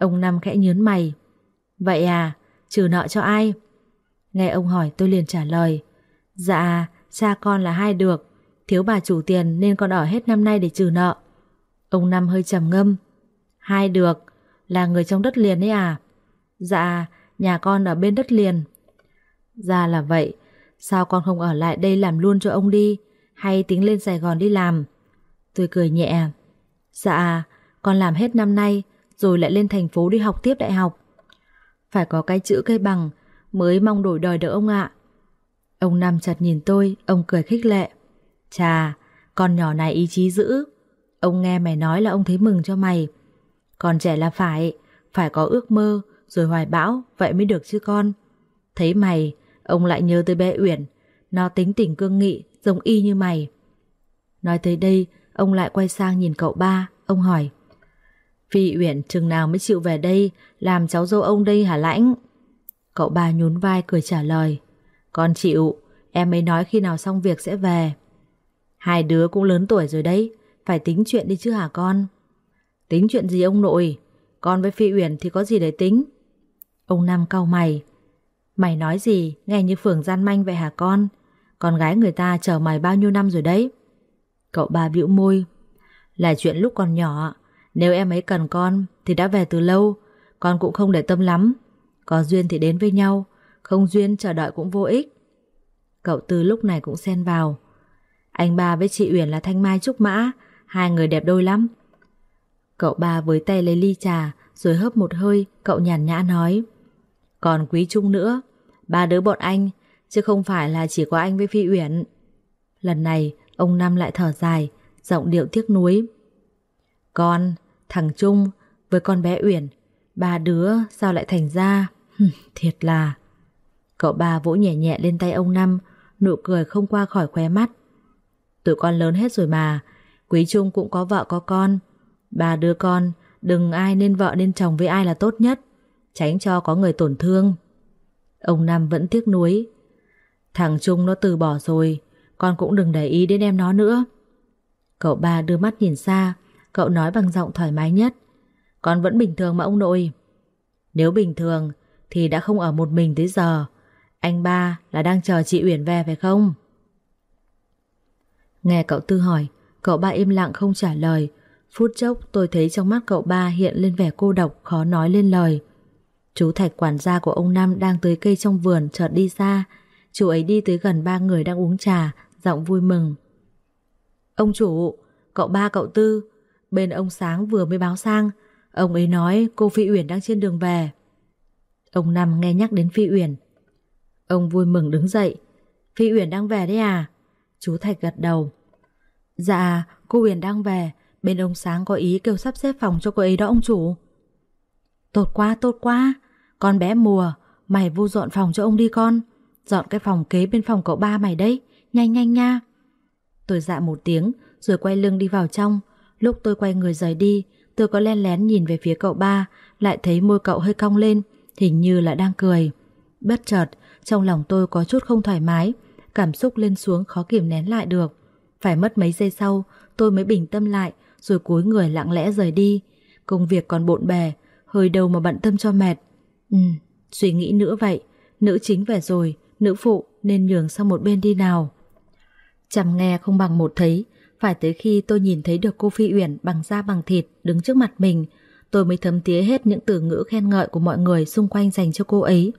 Ông Năm khẽ nhớn mày. Vậy à, trừ nợ cho ai? Nghe ông hỏi tôi liền trả lời. Dạ, cha con là hai được. Thiếu bà chủ tiền nên con ở hết năm nay để trừ nợ. Ông Năm hơi trầm ngâm. Hai được, là người trong đất liền ấy à? Dạ, nhà con ở bên đất liền. Ra là vậy, sao con không ở lại đây làm luôn cho ông đi, hay tính lên Sài Gòn đi làm? Tôi cười nhẹ. Dạ, con làm hết năm nay, rồi lại lên thành phố đi học tiếp đại học. Phải có cái chữ cây bằng mới mong đổi đời được ông ạ. Ông nằm chặt nhìn tôi, ông cười khích lệ. Chà, con nhỏ này ý chí dữ. Ông nghe mày nói là ông thấy mừng cho mày. Còn trẻ là phải, phải có ước mơ, rồi hoài bão, vậy mới được chứ con. Thấy mày, ông lại nhớ tới bé Uyển, nó tính tình cương nghị, giống y như mày. Nói tới đây, ông lại quay sang nhìn cậu ba, ông hỏi. Phi Uyển chừng nào mới chịu về đây, làm cháu dâu ông đây hả lãnh? Cậu ba nhún vai cười trả lời. Con chịu, em ấy nói khi nào xong việc sẽ về. Hai đứa cũng lớn tuổi rồi đấy, phải tính chuyện đi chứ hả con? Tính chuyện gì ông nội? Con với Phi Uyển thì có gì để tính? Ông Nam cau mày. Mày nói gì, nghe như phường gian manh vậy hả con? Con gái người ta chờ mày bao nhiêu năm rồi đấy? Cậu ba bĩu môi. Là chuyện lúc còn nhỏ, nếu em ấy cần con thì đã về từ lâu, con cũng không để tâm lắm. Có duyên thì đến với nhau, không duyên chờ đợi cũng vô ích. Cậu Tư lúc này cũng xen vào. Anh ba với chị Uyển là Thanh Mai Trúc Mã, hai người đẹp đôi lắm. Cậu ba với tay lấy ly trà, rồi hớp một hơi, cậu nhàn nhã nói. Còn Quý Trung nữa, ba đứa bọn anh, chứ không phải là chỉ có anh với Phi Uyển. Lần này, ông Năm lại thở dài, giọng điệu tiếc nuối. Con, thằng Trung với con bé Uyển, ba đứa sao lại thành ra? Thiệt là... Cậu ba vỗ nhẹ nhẹ lên tay ông Năm, nụ cười không qua khỏi khóe mắt. Tụi con lớn hết rồi mà, Quý Trung cũng có vợ có con. Ba đứa con, đừng ai nên vợ nên chồng với ai là tốt nhất, tránh cho có người tổn thương. Ông Năm vẫn tiếc nuối. Thằng Trung nó từ bỏ rồi, con cũng đừng để ý đến em nó nữa. Cậu ba đưa mắt nhìn xa, cậu nói bằng giọng thoải mái nhất. Con vẫn bình thường mà ông nội. Nếu bình thường thì đã không ở một mình tới giờ. Anh ba là đang chờ chị Uyển về phải không? Nghe cậu Tư hỏi, cậu ba im lặng không trả lời. Phút chốc tôi thấy trong mắt cậu ba hiện lên vẻ cô độc khó nói lên lời. Chú Thạch quản gia của ông Năm đang tới cây trong vườn chợt đi xa. Chú ấy đi tới gần ba người đang uống trà, giọng vui mừng. Ông chủ, cậu ba cậu Tư, bên ông Sáng vừa mới báo sang, ông ấy nói cô Phi Uyển đang trên đường về. Ông Năm nghe nhắc đến Phi Uyển. Ông vui mừng đứng dậy. Phi Uyển đang về đấy à? Chú Thạch gật đầu. Dạ, cô Uyển đang về. Bên ông Sáng có ý kêu sắp xếp phòng cho cô ấy đó ông chủ. Tốt quá, tốt quá. Con bé mùa, mày vô dọn phòng cho ông đi con. Dọn cái phòng kế bên phòng cậu ba mày đấy. Nhanh nhanh nha. Tôi dạ một tiếng, rồi quay lưng đi vào trong. Lúc tôi quay người rời đi, tôi có len lén nhìn về phía cậu ba, lại thấy môi cậu hơi cong lên, hình như là đang cười. Bất chợt, trong lòng tôi có chút không thoải mái, cảm xúc lên xuống khó kiềm nén lại được. Phải mất mấy giây sau, tôi mới bình tâm lại, rồi cúi người lặng lẽ rời đi. Công việc còn bộn bề, hơi đầu mà bận tâm cho mệt. Ừ, suy nghĩ nữa vậy, nữ chính về rồi, nữ phụ nên nhường sang một bên đi nào. chầm nghe không bằng một thấy, phải tới khi tôi nhìn thấy được cô Phi Uyển bằng da bằng thịt đứng trước mặt mình, tôi mới thấm tía hết những từ ngữ khen ngợi của mọi người xung quanh dành cho cô ấy.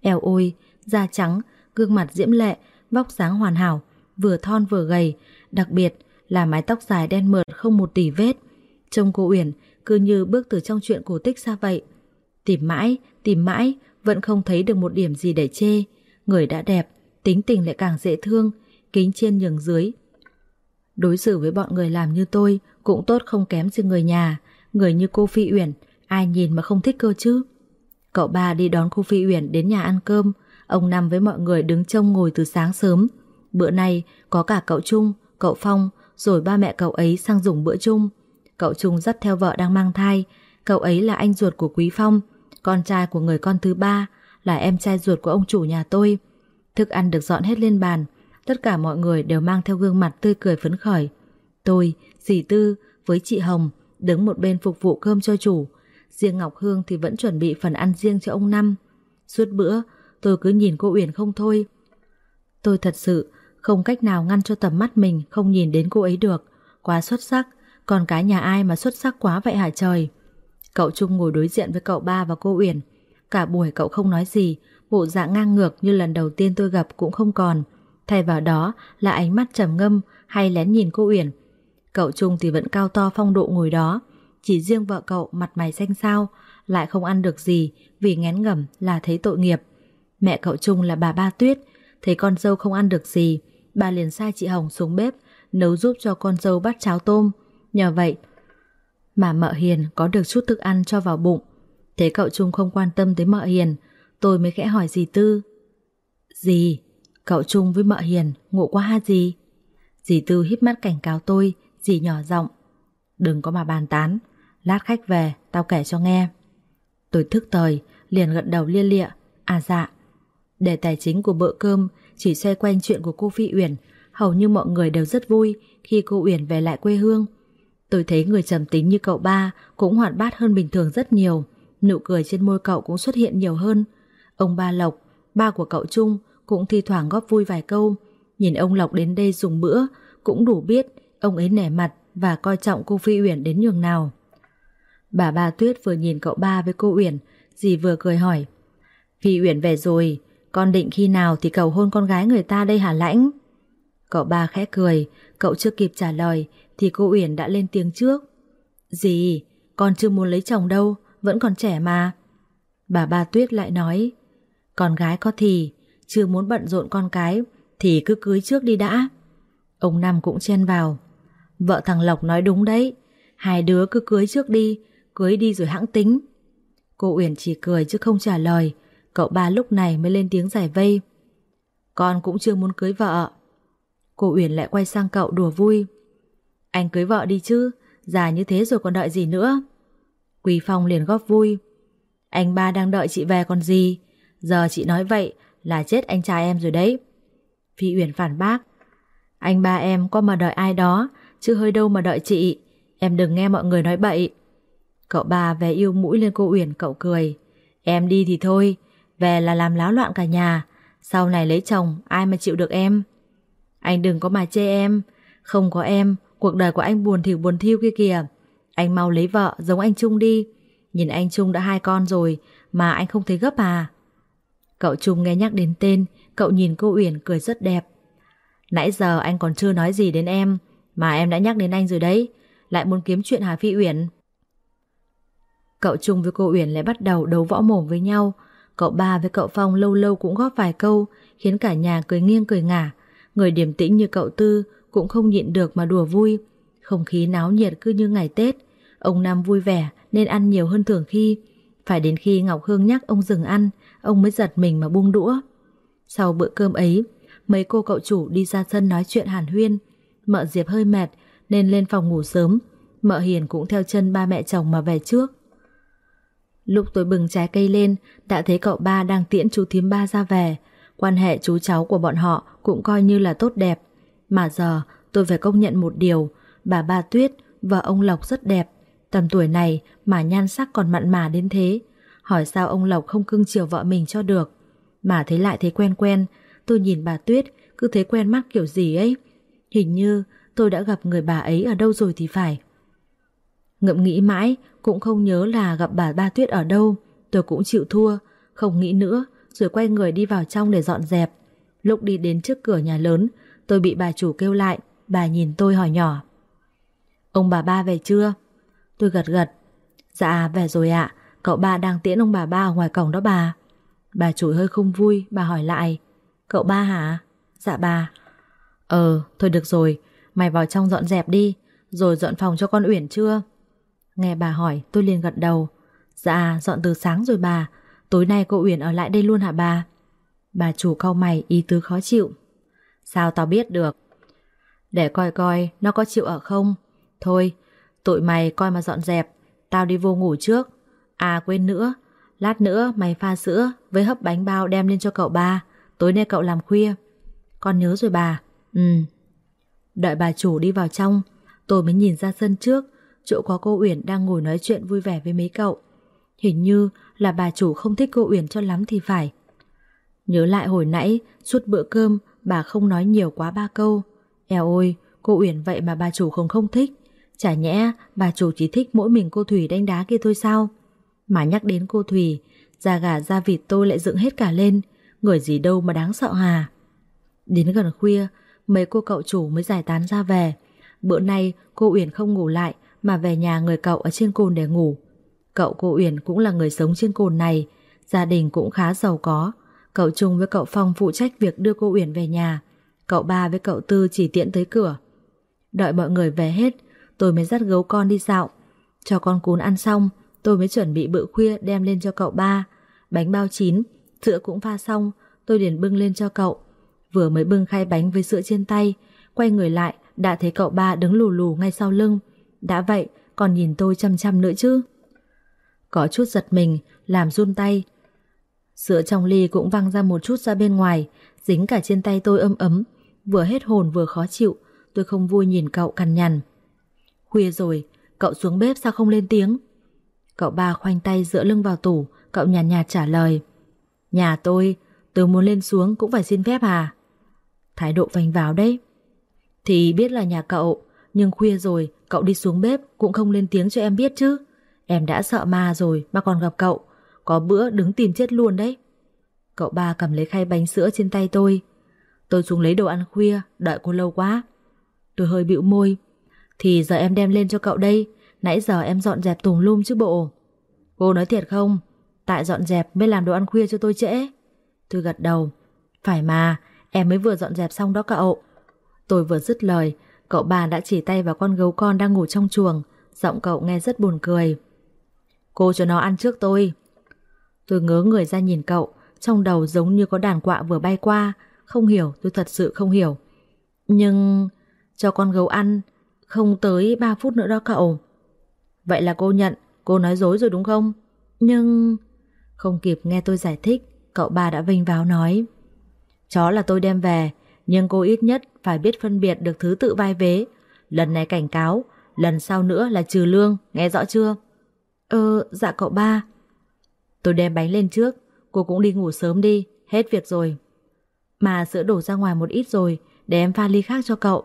Eo ôi, da trắng, gương mặt diễm lệ, vóc dáng hoàn hảo, vừa thon vừa gầy, đặc biệt là mái tóc dài đen mượt không một tỉ vết. Trông cô Uyển cứ như bước từ trong chuyện cổ tích ra vậy. Tìm mãi, tìm mãi, vẫn không thấy được một điểm gì để chê. Người đã đẹp, tính tình lại càng dễ thương, kính trên nhường dưới. Đối xử với bọn người làm như tôi cũng tốt không kém gì người nhà, Người như cô Phi Uyển Ai nhìn mà không thích cơ chứ? Cậu ba đi đón cô Phi Uyển đến nhà ăn cơm. Ông Năm với mọi người đứng trông ngồi từ sáng sớm. Bữa này có cả cậu Trung, cậu Phong Rồi ba mẹ cậu ấy sang dùng bữa chung. Cậu Trung dắt theo vợ đang mang thai. Cậu ấy là anh ruột của Quý Phong Con trai của người con thứ ba Là em trai ruột của ông chủ nhà tôi. Thức ăn được dọn hết lên bàn Tất cả mọi người đều mang theo gương mặt tươi cười phấn khởi. Tôi, dì Tư với chị Hồng đứng một bên phục vụ cơm cho chủ. Riêng Ngọc Hương thì vẫn chuẩn bị phần ăn riêng cho ông Năm. Suốt bữa tôi cứ nhìn cô Uyển không thôi. Tôi thật sự không cách nào ngăn cho tầm mắt mình không nhìn đến cô ấy được. Quá xuất sắc Còn cái nhà ai mà xuất sắc quá vậy hả trời? Cậu Trung ngồi đối diện với cậu ba và cô Uyển. Cả buổi cậu không nói gì Bộ dạng ngang ngược như lần đầu tiên tôi gặp cũng không còn. Thay vào đó là ánh mắt trầm ngâm hay lén nhìn cô Uyển. Cậu Trung thì vẫn cao to phong độ ngồi đó, Chỉ riêng vợ cậu mặt mày xanh xao, Lại không ăn được gì Vì ngén ngẩm là thấy tội nghiệp. Mẹ cậu Trung là bà Ba Tuyết, Thấy con dâu không ăn được gì, Bà liền sai chị Hồng xuống bếp, Nấu giúp cho con dâu bắt cháo tôm. Nhờ vậy mà mợ Hiền có được chút thức ăn cho vào bụng. Thế cậu Trung không quan tâm tới mợ Hiền, Tôi mới khẽ hỏi dì Tư. Dì Cậu Trung với mợ Hiền ngộ quá ha gì? Dì Tư híp mắt cảnh cáo tôi, Dì nhỏ giọng. Đừng có mà bàn tán, Lát khách về, tao kể cho nghe. Tôi thức thời, liền gật đầu lia lịa. À dạ Đề tài chính của bữa cơm, Chỉ xoay quanh chuyện của cô Phi Uyển, Hầu như mọi người đều rất vui Khi cô Uyển về lại quê hương. Tôi thấy người trầm tính như cậu ba Cũng hoạt bát hơn bình thường rất nhiều, Nụ cười trên môi cậu cũng xuất hiện nhiều hơn. Ông ba Lộc, Ba của cậu Trung cũng thi thoảng góp vui vài câu Nhìn ông Lộc đến đây dùng bữa Cũng đủ biết ông ấy nể mặt và coi trọng cô Phi Uyển đến nhường nào. Bà ba Tuyết vừa nhìn cậu ba với cô Uyển, dì vừa cười hỏi. Phi Uyển về rồi, con định khi nào thì cầu hôn con gái người ta đây hả lãnh? Cậu ba khẽ cười, cậu chưa kịp trả lời thì cô Uyển đã lên tiếng trước. Dì, con chưa muốn lấy chồng đâu, vẫn còn trẻ mà. Bà ba Tuyết lại nói, con gái có thì, chưa muốn bận rộn con cái thì cứ cưới trước đi đã. Ông Năm cũng chen vào. Vợ thằng Lộc nói đúng đấy, hai đứa cứ cưới trước đi, cưới đi rồi hãng tính. Cô Uyển chỉ cười chứ không trả lời, cậu ba lúc này mới lên tiếng giải vây. Con cũng chưa muốn cưới vợ. Cô Uyển lại quay sang cậu đùa vui. Anh cưới vợ đi chứ, già như thế rồi còn đợi gì nữa. Quỳ Phong liền góp vui. Anh ba đang đợi chị về còn gì, giờ chị nói vậy là chết anh trai em rồi đấy. Phi Uyển phản bác. Anh ba em có mà đợi ai đó, Chứ hơi đâu mà đợi chị. Em đừng nghe mọi người nói bậy. Cậu ba về yêu mũi lên cô Uyển, cậu cười. Em đi thì thôi, Về là làm láo loạn cả nhà. Sau này lấy chồng, ai mà chịu được em? Anh đừng có mà chê em. Không có em, Cuộc đời của anh buồn thiểu buồn thiêu kia kìa. Anh mau lấy vợ, giống anh Trung đi. Nhìn anh Trung đã hai con rồi, Mà anh không thấy gấp à? Cậu Trung nghe nhắc đến tên, Cậu nhìn cô Uyển cười rất đẹp. Nãy giờ anh còn chưa nói gì đến em, Mà em đã nhắc đến anh rồi đấy. Lại muốn kiếm chuyện Hà Phi Uyển. Cậu Trung với cô Uyển lại bắt đầu đấu võ mồm với nhau. Cậu ba với cậu Phong lâu lâu cũng góp vài câu, Khiến cả nhà cười nghiêng cười ngả. Người điềm tĩnh như cậu Tư Cũng không nhịn được mà đùa vui. Không khí náo nhiệt cứ như ngày Tết. Ông Nam vui vẻ nên ăn nhiều hơn thường khi. Phải đến khi Ngọc Hương nhắc ông dừng ăn Ông mới giật mình mà buông đũa. Sau bữa cơm ấy, Mấy cô cậu chủ đi ra sân nói chuyện hàn huyên. Mợ Diệp hơi mệt, Nên lên phòng ngủ sớm. Mợ Hiền cũng theo chân ba mẹ chồng mà về trước. Lúc tôi bừng trái cây lên, Đã thấy cậu ba đang tiễn chú thím ba ra về. Quan hệ chú cháu của bọn họ Cũng coi như là tốt đẹp. Mà giờ, tôi phải công nhận một điều. Bà ba Tuyết và ông Lộc rất đẹp. Tầm tuổi này mà nhan sắc còn mặn mà đến thế. Hỏi sao ông Lộc không cưng chiều vợ mình cho được Mà thấy lại thấy quen quen Tôi nhìn bà Tuyết cứ thấy quen mắt kiểu gì ấy. Hình như tôi đã gặp người bà ấy ở đâu rồi thì phải. Ngậm nghĩ mãi cũng không nhớ là gặp bà ba Tuyết ở đâu. Tôi cũng chịu thua, không nghĩ nữa rồi quay người đi vào trong để dọn dẹp. Lúc đi đến trước cửa nhà lớn tôi bị bà chủ kêu lại. Bà nhìn tôi hỏi nhỏ. Ông bà ba về chưa? Tôi gật gật. Dạ về rồi ạ, cậu ba đang tiễn ông bà ba ở ngoài cổng đó bà. Bà chủ hơi không vui, bà hỏi lại. Cậu ba hả? Dạ bà. Ờ, thôi được rồi, mày vào trong dọn dẹp đi, rồi dọn phòng cho con Uyển chưa? Nghe bà hỏi tôi liền gật đầu Dạ dọn từ sáng rồi bà Tối nay cô Uyển ở lại đây luôn hả bà Bà chủ cau mày ý tứ khó chịu Sao tao biết được Để coi coi nó có chịu ở không Thôi tụi mày coi mà dọn dẹp Tao đi vô ngủ trước À quên nữa. Lát nữa mày pha sữa với hấp bánh bao đem lên cho cậu ba. Tối nay cậu làm khuya. Con nhớ rồi bà. Ừ. Đợi bà chủ đi vào trong, Tôi mới nhìn ra sân trước, Chỗ có cô Uyển đang ngồi nói chuyện vui vẻ với mấy cậu. Hình như là bà chủ không thích cô Uyển cho lắm thì phải. Nhớ lại hồi nãy, Suốt bữa cơm, Bà không nói nhiều quá ba câu. Eo ôi, cô Uyển vậy mà bà chủ không không thích. Chả nhẽ bà chủ chỉ thích mỗi mình cô Thủy đánh đá kia thôi sao? Mà nhắc đến cô thùy, Da gà, da vịt tôi lại dựng hết cả lên. Người gì đâu mà đáng sợ hà. Đến gần khuya, Mấy cô cậu chủ mới giải tán ra về. Bữa nay, cô Uyển không ngủ lại Mà về nhà người cậu ở trên cồn để ngủ. Cậu cô Uyển cũng là người sống trên cồn này, Gia đình cũng khá giàu có. Cậu Trung với cậu Phong phụ trách việc đưa cô Uyển về nhà. Cậu ba với cậu Tư chỉ tiện tới cửa. Đợi mọi người về hết, Tôi mới dắt gấu con đi dạo. Cho con cún ăn xong Tôi mới chuẩn bị bữa khuya đem lên cho cậu ba. Bánh bao chín, Sữa cũng pha xong, Tôi liền bưng lên cho cậu. Vừa mới bưng khay bánh với sữa trên tay, Quay người lại, đã thấy cậu ba đứng lù lù ngay sau lưng. Đã vậy, còn nhìn tôi chăm chăm nữa chứ? Có chút giật mình, Làm run tay. Sữa trong ly cũng văng ra một chút ra bên ngoài, Dính cả trên tay tôi ấm ấm. Vừa hết hồn vừa khó chịu, Tôi không vui nhìn cậu cằn nhằn. Khuya rồi, Cậu xuống bếp sao không lên tiếng? Cậu ba khoanh tay dựa lưng vào tủ Cậu nhàn nhạt, nhạt trả lời. Nhà tôi Tôi muốn lên xuống cũng phải xin phép à? Thái độ vành vào đấy. Thì biết là nhà cậu Nhưng khuya rồi cậu đi xuống bếp Cũng không lên tiếng cho em biết chứ. Em đã sợ ma rồi mà còn gặp cậu Có bữa đứng tìm chết luôn đấy. Cậu ba cầm lấy khay bánh sữa trên tay tôi. Tôi xuống lấy đồ ăn khuya Đợi cô lâu quá. Tôi hơi bĩu môi. Thì giờ em đem lên cho cậu đây Nãy giờ em dọn dẹp tùm lum chứ bộ. Cô nói thiệt không? Tại dọn dẹp mới làm đồ ăn khuya cho tôi trễ. Tôi gật đầu. Phải mà, Em mới vừa dọn dẹp xong đó cậu. Tôi vừa dứt lời, Cậu bà đã chỉ tay vào con gấu con đang ngủ trong chuồng. Giọng cậu nghe rất buồn cười. Cô cho nó ăn trước tôi. Tôi ngớ người ra nhìn cậu, Trong đầu giống như có đàn quạ vừa bay qua. Không hiểu, tôi thật sự không hiểu. Nhưng Cho con gấu ăn, Không tới 3 phút nữa đó cậu. Vậy là cô nhận, Cô nói dối rồi đúng không? Nhưng Không kịp nghe tôi giải thích, Cậu ba đã vinh vào nói. Chó là tôi đem về, Nhưng cô ít nhất phải biết phân biệt được thứ tự vai vế. Lần này cảnh cáo, Lần sau nữa là trừ lương, Nghe rõ chưa? Ờ dạ cậu ba. Tôi đem bánh lên trước, Cô cũng đi ngủ sớm đi, Hết việc rồi. Mà sữa đổ ra ngoài một ít rồi, Để em pha ly khác cho cậu.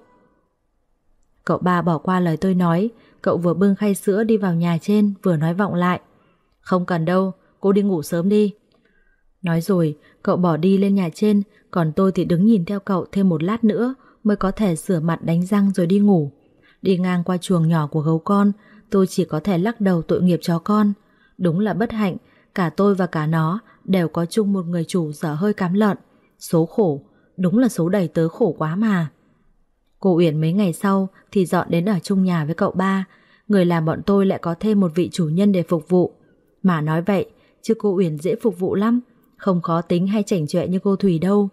Cậu ba bỏ qua lời tôi nói Cậu vừa bưng khay sữa đi vào nhà trên Vừa nói vọng lại Không cần đâu Cô đi ngủ sớm đi Nói rồi, cậu bỏ đi lên nhà trên, còn tôi thì đứng nhìn theo cậu thêm một lát nữa mới có thể sửa mặt đánh răng rồi đi ngủ. Đi ngang qua chuồng nhỏ của gấu con, tôi chỉ có thể lắc đầu tội nghiệp chó con. Đúng là bất hạnh, cả tôi và cả nó đều có chung một người chủ dở hơi cám lợn. Số khổ, đúng là số đầy tớ khổ quá mà. Cô Uyển mấy ngày sau thì dọn đến ở chung nhà với cậu ba, người làm bọn tôi lại có thêm một vị chủ nhân để phục vụ. Mà nói vậy, chứ cô Uyển dễ phục vụ lắm, không khó tính hay chảnh chọe như cô Thủy đâu.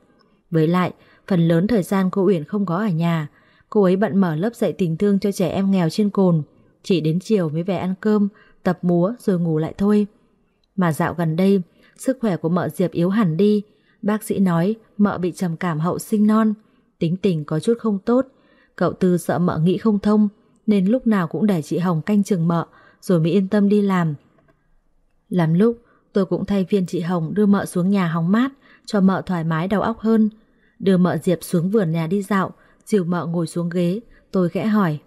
Với lại, phần lớn thời gian cô Uyển không có ở nhà, cô ấy bận mở lớp dạy tình thương cho trẻ em nghèo trên cồn, chỉ đến chiều mới về ăn cơm, tập múa rồi ngủ lại thôi. Mà dạo gần đây, sức khỏe của mợ Diệp yếu hẳn đi, bác sĩ nói mợ bị trầm cảm hậu sinh non, tính tình có chút không tốt, cậu Tư sợ mợ nghĩ không thông, nên lúc nào cũng để chị Hồng canh chừng mợ, rồi mới yên tâm đi làm. Làm lúc, Tôi cũng thay phiên chị Hồng đưa mợ xuống nhà hóng mát cho mợ thoải mái đầu óc hơn. Đưa mợ Diệp xuống vườn nhà đi dạo, dìu mợ ngồi xuống ghế, tôi khẽ hỏi.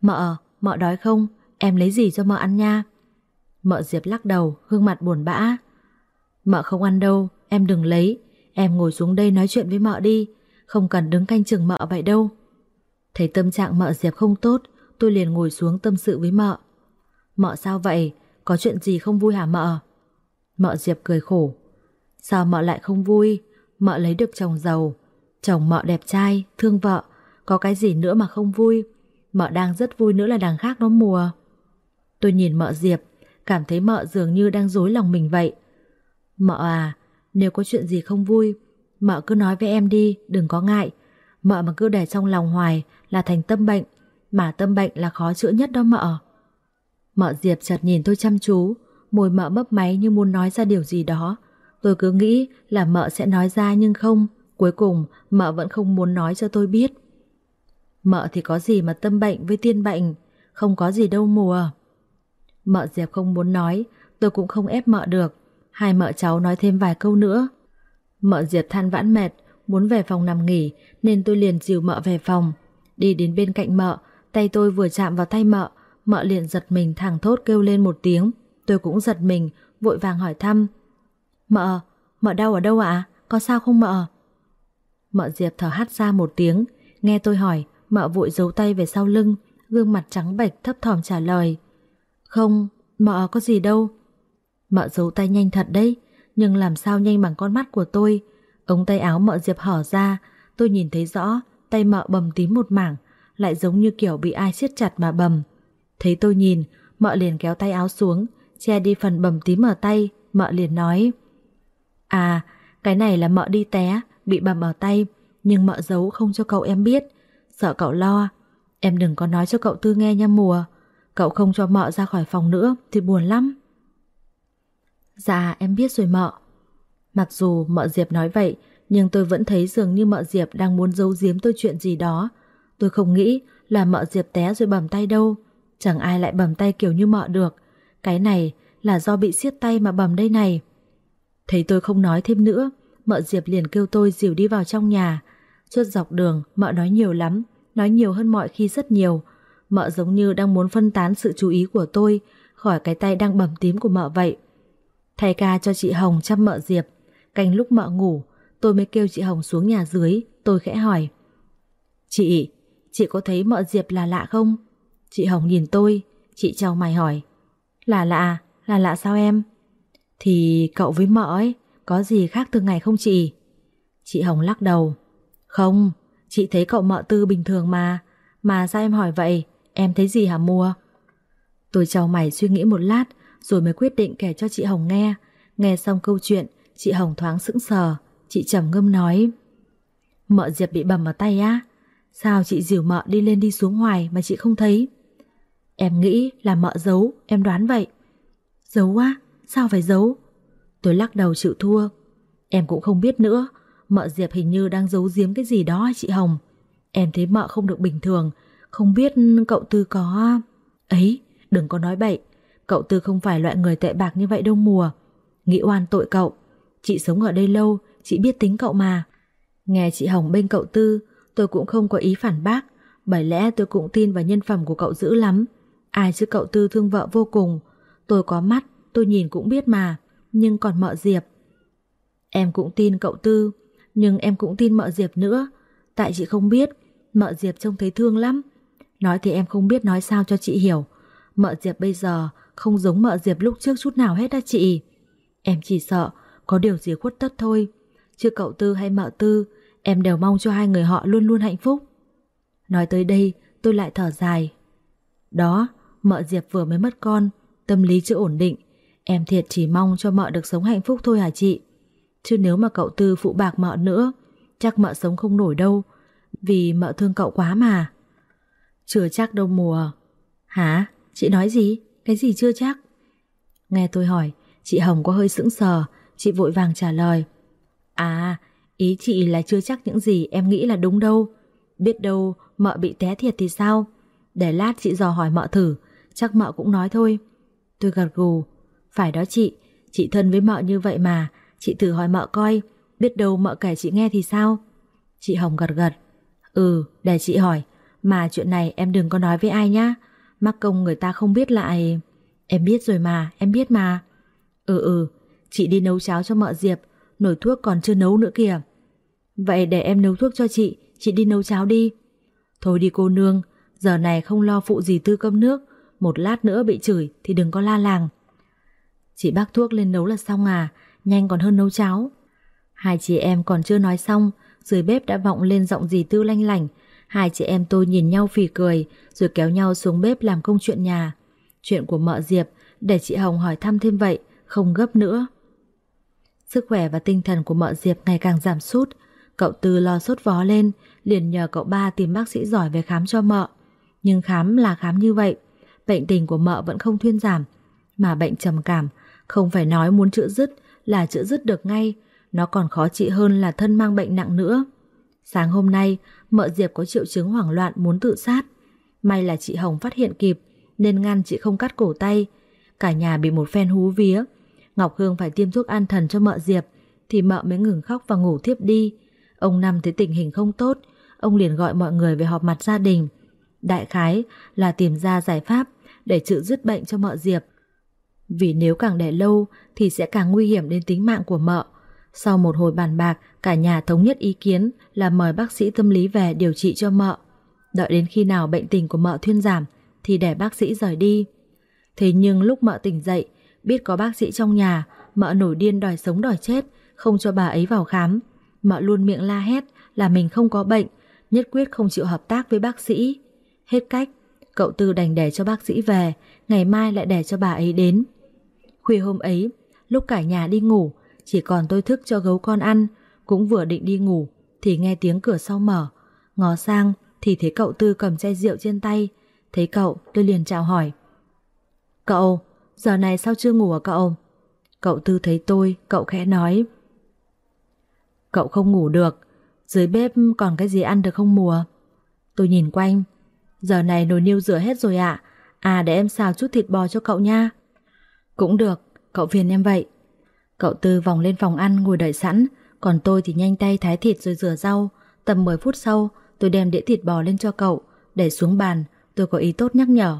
Mợ, mợ đói không? Em lấy gì cho mợ ăn nha? Mợ Diệp lắc đầu, gương mặt buồn bã. Mợ không ăn đâu, em đừng lấy. Em ngồi xuống đây nói chuyện với mợ đi, không cần đứng canh chừng mợ vậy đâu. Thấy tâm trạng mợ Diệp không tốt, tôi liền ngồi xuống tâm sự với mợ. Mợ sao vậy? Có chuyện gì không vui hả mợ? Mợ Diệp cười khổ. Sao mợ lại không vui? Mợ lấy được chồng giàu. Chồng mợ đẹp trai, thương vợ. Có cái gì nữa mà không vui? Mợ đang rất vui nữa là đằng khác nó mùa. Tôi nhìn mợ Diệp, cảm thấy mợ dường như đang dối lòng mình vậy. Mợ à, nếu có chuyện gì không vui, mợ cứ nói với em đi, đừng có ngại. Mợ mà cứ để trong lòng hoài là thành tâm bệnh, mà tâm bệnh là khó chữa nhất đó mợ. Mợ Diệp chợt nhìn tôi chăm chú, môi mợ mấp máy như muốn nói ra điều gì đó. Tôi cứ nghĩ là mợ sẽ nói ra nhưng không, cuối cùng mợ vẫn không muốn nói cho tôi biết. Mợ thì có gì mà tâm bệnh với tiên bệnh, không có gì đâu mùa. Mợ Diệp không muốn nói, tôi cũng không ép mợ được. Hai mợ cháu nói thêm vài câu nữa. Mợ Diệp than vãn mệt, muốn về phòng nằm nghỉ nên tôi liền dìu mợ về phòng. Đi đến bên cạnh mợ, tay tôi vừa chạm vào tay mợ, mợ liền giật mình thẳng thốt kêu lên một tiếng. Tôi cũng giật mình, vội vàng hỏi thăm. Mợ, mợ đau ở đâu ạ? Có sao không mợ? Mợ Diệp thở hắt ra một tiếng, nghe tôi hỏi, mợ vội giấu tay về sau lưng, gương mặt trắng bệch thấp thỏm trả lời. Không, mợ có gì đâu. Mợ giấu tay nhanh thật đấy, nhưng làm sao nhanh bằng con mắt của tôi. Ống tay áo mợ Diệp hở ra, tôi nhìn thấy rõ, tay mợ bầm tím một mảng, lại giống như kiểu bị ai siết chặt mà bầm. Thấy tôi nhìn, mợ liền kéo tay áo xuống, che đi phần bầm tím ở tay, mợ liền nói. À, cái này là mợ đi té, bị bầm ở tay, nhưng mợ giấu không cho cậu em biết, sợ cậu lo. Em đừng có nói cho cậu Tư nghe nha mùa, cậu không cho mợ ra khỏi phòng nữa thì buồn lắm. Dạ em biết rồi mợ. Mặc dù mợ Diệp nói vậy, nhưng tôi vẫn thấy dường như mợ Diệp đang muốn giấu giếm tôi chuyện gì đó. Tôi không nghĩ là mợ Diệp té rồi bầm tay đâu. Chẳng ai lại bầm tay kiểu như mợ được. Cái này là do bị siết tay mà bầm đây này. Thấy tôi không nói thêm nữa, mợ Diệp liền kêu tôi dìu đi vào trong nhà. Suốt dọc đường, mợ nói nhiều lắm, nói nhiều hơn mọi khi rất nhiều. Mợ giống như đang muốn phân tán sự chú ý của tôi khỏi cái tay đang bầm tím của mợ vậy. Thay ca cho chị Hồng chăm mợ Diệp. Canh lúc mợ ngủ, tôi mới kêu chị Hồng xuống nhà dưới, tôi khẽ hỏi. Chị, chị có thấy mợ Diệp là lạ không? Chị Hồng nhìn tôi, chị chào mày hỏi. Là lạ, là lạ sao em? Thì cậu với mợ ấy, có gì khác từ ngày không chị? Chị Hồng lắc đầu. Không, chị thấy cậu mợ tư bình thường mà. Mà sao em hỏi vậy? Em thấy gì hả mua? Tôi chào mày suy nghĩ một lát rồi mới quyết định kể cho chị Hồng nghe. Nghe xong câu chuyện, chị Hồng thoáng sững sờ. Chị trầm ngâm nói. Mợ Diệp bị bầm ở tay á? Sao chị dìu mợ đi lên đi xuống hoài mà chị không thấy? Em nghĩ là mợ giấu, em đoán vậy. Giấu á? Sao phải giấu? Tôi lắc đầu chịu thua. Em cũng không biết nữa. Mợ Diệp hình như đang giấu giếm cái gì đó chị Hồng. Em thấy mợ không được bình thường. Không biết cậu Tư có... Ấy, đừng có nói bậy. Cậu Tư không phải loại người tệ bạc như vậy đâu mùa. Nghĩ oan tội cậu. Chị sống ở đây lâu, chị biết tính cậu mà. Nghe chị Hồng bên cậu Tư, tôi cũng không có ý phản bác. Bởi lẽ tôi cũng tin vào nhân phẩm của cậu dữ lắm. Ai chứ cậu Tư thương vợ vô cùng. Tôi có mắt, tôi nhìn cũng biết mà. Nhưng còn mợ Diệp. Em cũng tin cậu Tư, nhưng em cũng tin mợ Diệp nữa. Tại chị không biết, mợ Diệp trông thấy thương lắm. Nói thì em không biết nói sao cho chị hiểu. Mợ Diệp bây giờ không giống mợ Diệp lúc trước chút nào hết á chị. Em chỉ sợ có điều gì khuất tất thôi. Chứ cậu Tư hay mợ Tư, em đều mong cho hai người họ luôn luôn hạnh phúc. Nói tới đây, tôi lại thở dài. Đó, mợ Diệp vừa mới mất con, tâm lý chưa ổn định. Em thiệt chỉ mong cho mợ được sống hạnh phúc thôi hả chị? Chứ nếu mà cậu Tư phụ bạc mợ nữa, chắc mợ sống không nổi đâu, vì mợ thương cậu quá mà. Chưa chắc đâu mùa. Hả? Chị nói gì? Cái gì chưa chắc? Nghe tôi hỏi, chị Hồng có hơi sững sờ, chị vội vàng trả lời. À, ý chị là chưa chắc những gì em nghĩ là đúng đâu. Biết đâu mợ bị té thiệt thì sao? Để lát chị dò hỏi mợ thử, chắc mợ cũng nói thôi. Tôi gật gù. Phải đó chị, chị thân với mợ như vậy mà, chị thử hỏi mợ coi, biết đâu mợ kể chị nghe thì sao? Chị Hồng gật gật. Ừ, để chị hỏi, mà chuyện này em đừng có nói với ai nhá. Mắc công người ta không biết lại... Em biết rồi mà, em biết mà. Ừ ừ, chị đi nấu cháo cho mợ Diệp, nồi thuốc còn chưa nấu nữa kìa. Vậy để em nấu thuốc cho chị, chị đi nấu cháo đi. Thôi đi cô nương, giờ này không lo phụ gì tư cơm nước, một lát nữa bị chửi thì đừng có la làng. Chị bác thuốc lên nấu là xong à, nhanh còn hơn nấu cháo. Hai chị em còn chưa nói xong, dưới bếp đã vọng lên giọng dì tư lanh lảnh. Hai chị em tôi nhìn nhau phì cười, rồi kéo nhau xuống bếp làm công chuyện nhà. Chuyện của mợ Diệp để chị Hồng hỏi thăm thêm vậy, không gấp nữa. Sức khỏe và tinh thần của mợ Diệp ngày càng giảm sút. Cậu Tư lo sốt vó lên, liền nhờ cậu ba tìm bác sĩ giỏi về khám cho mợ. Nhưng khám là khám như vậy, bệnh tình của mợ vẫn không thuyên giảm. Mà bệnh trầm cảm, không phải nói muốn chữa dứt là chữa dứt được ngay, nó còn khó trị hơn là thân mang bệnh nặng nữa. Sáng hôm nay, mợ Diệp có triệu chứng hoảng loạn muốn tự sát. May là chị Hồng phát hiện kịp, nên ngăn chị không cắt cổ tay. Cả nhà bị một phen hú vía. Ngọc Hương phải tiêm thuốc an thần cho mợ Diệp, thì mợ mới ngừng khóc và ngủ thiếp đi. Ông Năm thấy tình hình không tốt, ông liền gọi mọi người về họp mặt gia đình. Đại khái là tìm ra giải pháp để chữa dứt bệnh cho mợ Diệp. Vì nếu càng để lâu thì sẽ càng nguy hiểm đến tính mạng của mợ. Sau một hồi bàn bạc, cả nhà thống nhất ý kiến là mời bác sĩ tâm lý về điều trị cho mợ. Đợi đến khi nào bệnh tình của mợ thuyên giảm thì để bác sĩ rời đi. Thế nhưng lúc mợ tỉnh dậy, biết có bác sĩ trong nhà, mợ nổi điên đòi sống đòi chết, không cho bà ấy vào khám. Mợ luôn miệng la hét là mình không có bệnh, nhất quyết không chịu hợp tác với bác sĩ. Hết cách, cậu Tư đành để cho bác sĩ về, ngày mai lại để cho bà ấy đến. Khuya hôm ấy, lúc cả nhà đi ngủ, chỉ còn tôi thức cho gấu con ăn, cũng vừa định đi ngủ, thì nghe tiếng cửa sau mở. Ngó sang thì thấy cậu Tư cầm chai rượu trên tay. Thấy cậu, tôi liền chào hỏi. Cậu, giờ này sao chưa ngủ à cậu? Cậu Tư thấy tôi, cậu khẽ nói. Cậu không ngủ được, dưới bếp còn cái gì ăn được không mùa? Tôi nhìn quanh, giờ này nồi niêu rửa hết rồi ạ. À để em xào chút thịt bò cho cậu nha. Cũng được, cậu phiền em vậy. Cậu Tư vòng lên phòng ăn ngồi đợi sẵn, còn tôi thì nhanh tay thái thịt rồi rửa rau. Tầm 10 phút sau, tôi đem đĩa thịt bò lên cho cậu, để xuống bàn, tôi có ý tốt nhắc nhở.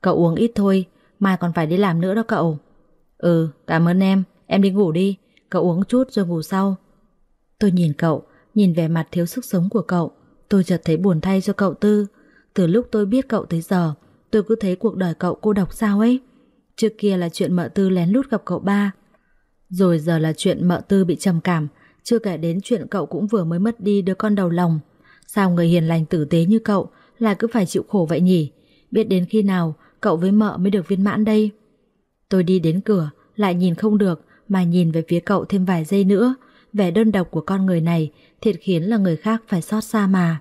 Cậu uống ít thôi, mai còn phải đi làm nữa đó cậu. Ừ, cảm ơn em, em đi ngủ đi, cậu uống chút rồi ngủ sau. Tôi nhìn cậu, nhìn vẻ mặt thiếu sức sống của cậu, tôi chợt thấy buồn thay cho cậu Tư. Từ lúc tôi biết cậu tới giờ, tôi cứ thấy cuộc đời cậu cô độc sao ấy. Trước kia là chuyện mợ Tư lén lút gặp cậu ba, rồi giờ là chuyện mợ Tư bị trầm cảm, chưa kể đến chuyện cậu cũng vừa mới mất đi đứa con đầu lòng. Sao người hiền lành tử tế như cậu lại cứ phải chịu khổ vậy nhỉ? Biết đến khi nào cậu với mợ mới được viên mãn đây? Tôi đi đến cửa, lại nhìn không được mà nhìn về phía cậu thêm vài giây nữa. Vẻ đơn độc của con người này thiệt khiến là người khác phải xót xa mà.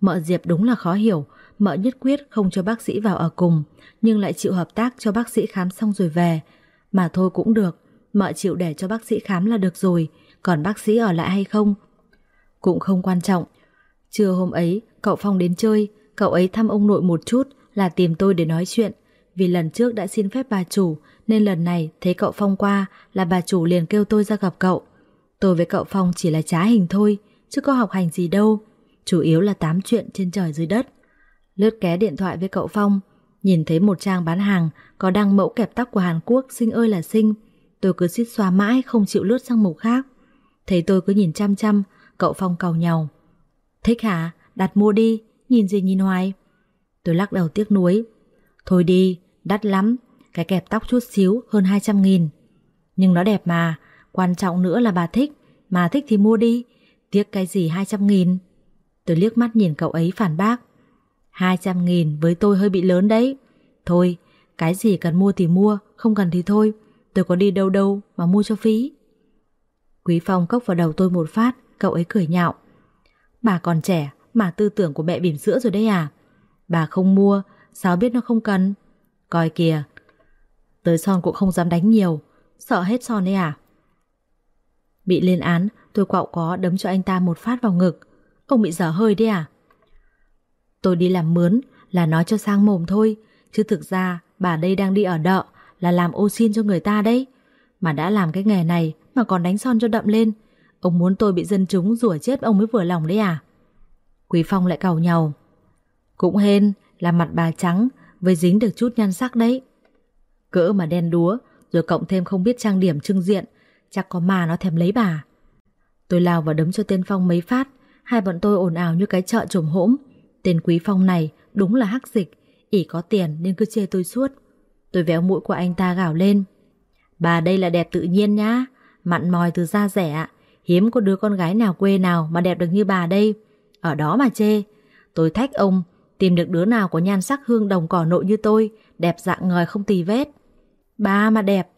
Mợ Diệp đúng là khó hiểu, mợ nhất quyết không cho bác sĩ vào ở cùng, nhưng lại chịu hợp tác cho bác sĩ khám xong rồi về. Mà thôi cũng được, mợ chịu để cho bác sĩ khám là được rồi, còn bác sĩ ở lại hay không cũng không quan trọng. Trưa hôm ấy, cậu Phong đến chơi, cậu ấy thăm ông nội một chút là tìm tôi để nói chuyện. Vì lần trước đã xin phép bà chủ, nên lần này thấy cậu Phong qua là bà chủ liền kêu tôi ra gặp cậu. Tôi với cậu Phong chỉ là trá hình thôi, chứ có học hành gì đâu. Chủ yếu là tám chuyện trên trời dưới đất. Lướt ké điện thoại với cậu Phong, nhìn thấy một trang bán hàng có đăng mẫu kẹp tóc của Hàn Quốc xinh ơi là xinh. Tôi cứ xít xoa mãi không chịu lướt sang mục khác. Thấy tôi cứ nhìn chăm chăm, cậu Phong cầu nhau. Thích hả? Đặt mua đi, nhìn gì nhìn hoài. Tôi lắc đầu tiếc nuối. Thôi đi, đắt lắm, cái kẹp tóc chút xíu hơn 200 nghìn. Nhưng nó đẹp mà, quan trọng nữa là bà thích, mà thích thì mua đi, tiếc cái gì 200 nghìn. Tôi liếc mắt nhìn cậu ấy phản bác. 200 nghìn với tôi hơi bị lớn đấy. Thôi, cái gì cần mua thì mua, không cần thì thôi. Tôi có đi đâu đâu mà mua cho phí. Quý Phong cốc vào đầu tôi một phát, cậu ấy cười nhạo. Bà còn trẻ mà tư tưởng của mẹ bỉm sữa rồi đấy à? Bà không mua, sao biết nó không cần? Coi kìa, tới son cũng không dám đánh nhiều, sợ hết son đấy à? Bị lên án, tôi quạo có đấm cho anh ta một phát vào ngực. Ông bị dở hơi đấy à? Tôi đi làm mướn là nói cho sang mồm thôi, chứ thực ra bà đây đang đi ở đợ là làm ô xin cho người ta đấy. Mà đã làm cái nghề này mà còn đánh son cho đậm lên. Ông muốn tôi bị dân chúng rủa chết ông mới vừa lòng đấy à? Quý Phong lại cầu nhau. Cũng hên là mặt bà trắng với dính được chút nhan sắc đấy. Cỡ mà đen đúa rồi cộng thêm không biết trang điểm trưng diện chắc có mà nó thèm lấy bà. Tôi lao vào đấm cho tên Phong mấy phát hai bọn tôi ồn ào như cái chợ trồm hỗm. Tên Quý Phong này đúng là hắc dịch ỉ có tiền nên cứ chê tôi suốt. Tôi véo mũi của anh ta gào lên. Bà đây là đẹp tự nhiên nhá, mặn mòi từ da rẻ, hiếm có đứa con gái nào quê nào mà đẹp được như bà đây. Ở đó mà chê. Tôi thách ông, Tìm được đứa nào có nhan sắc hương đồng cỏ nội như tôi, Đẹp dạng ngời không tì vết. Ba mà đẹp.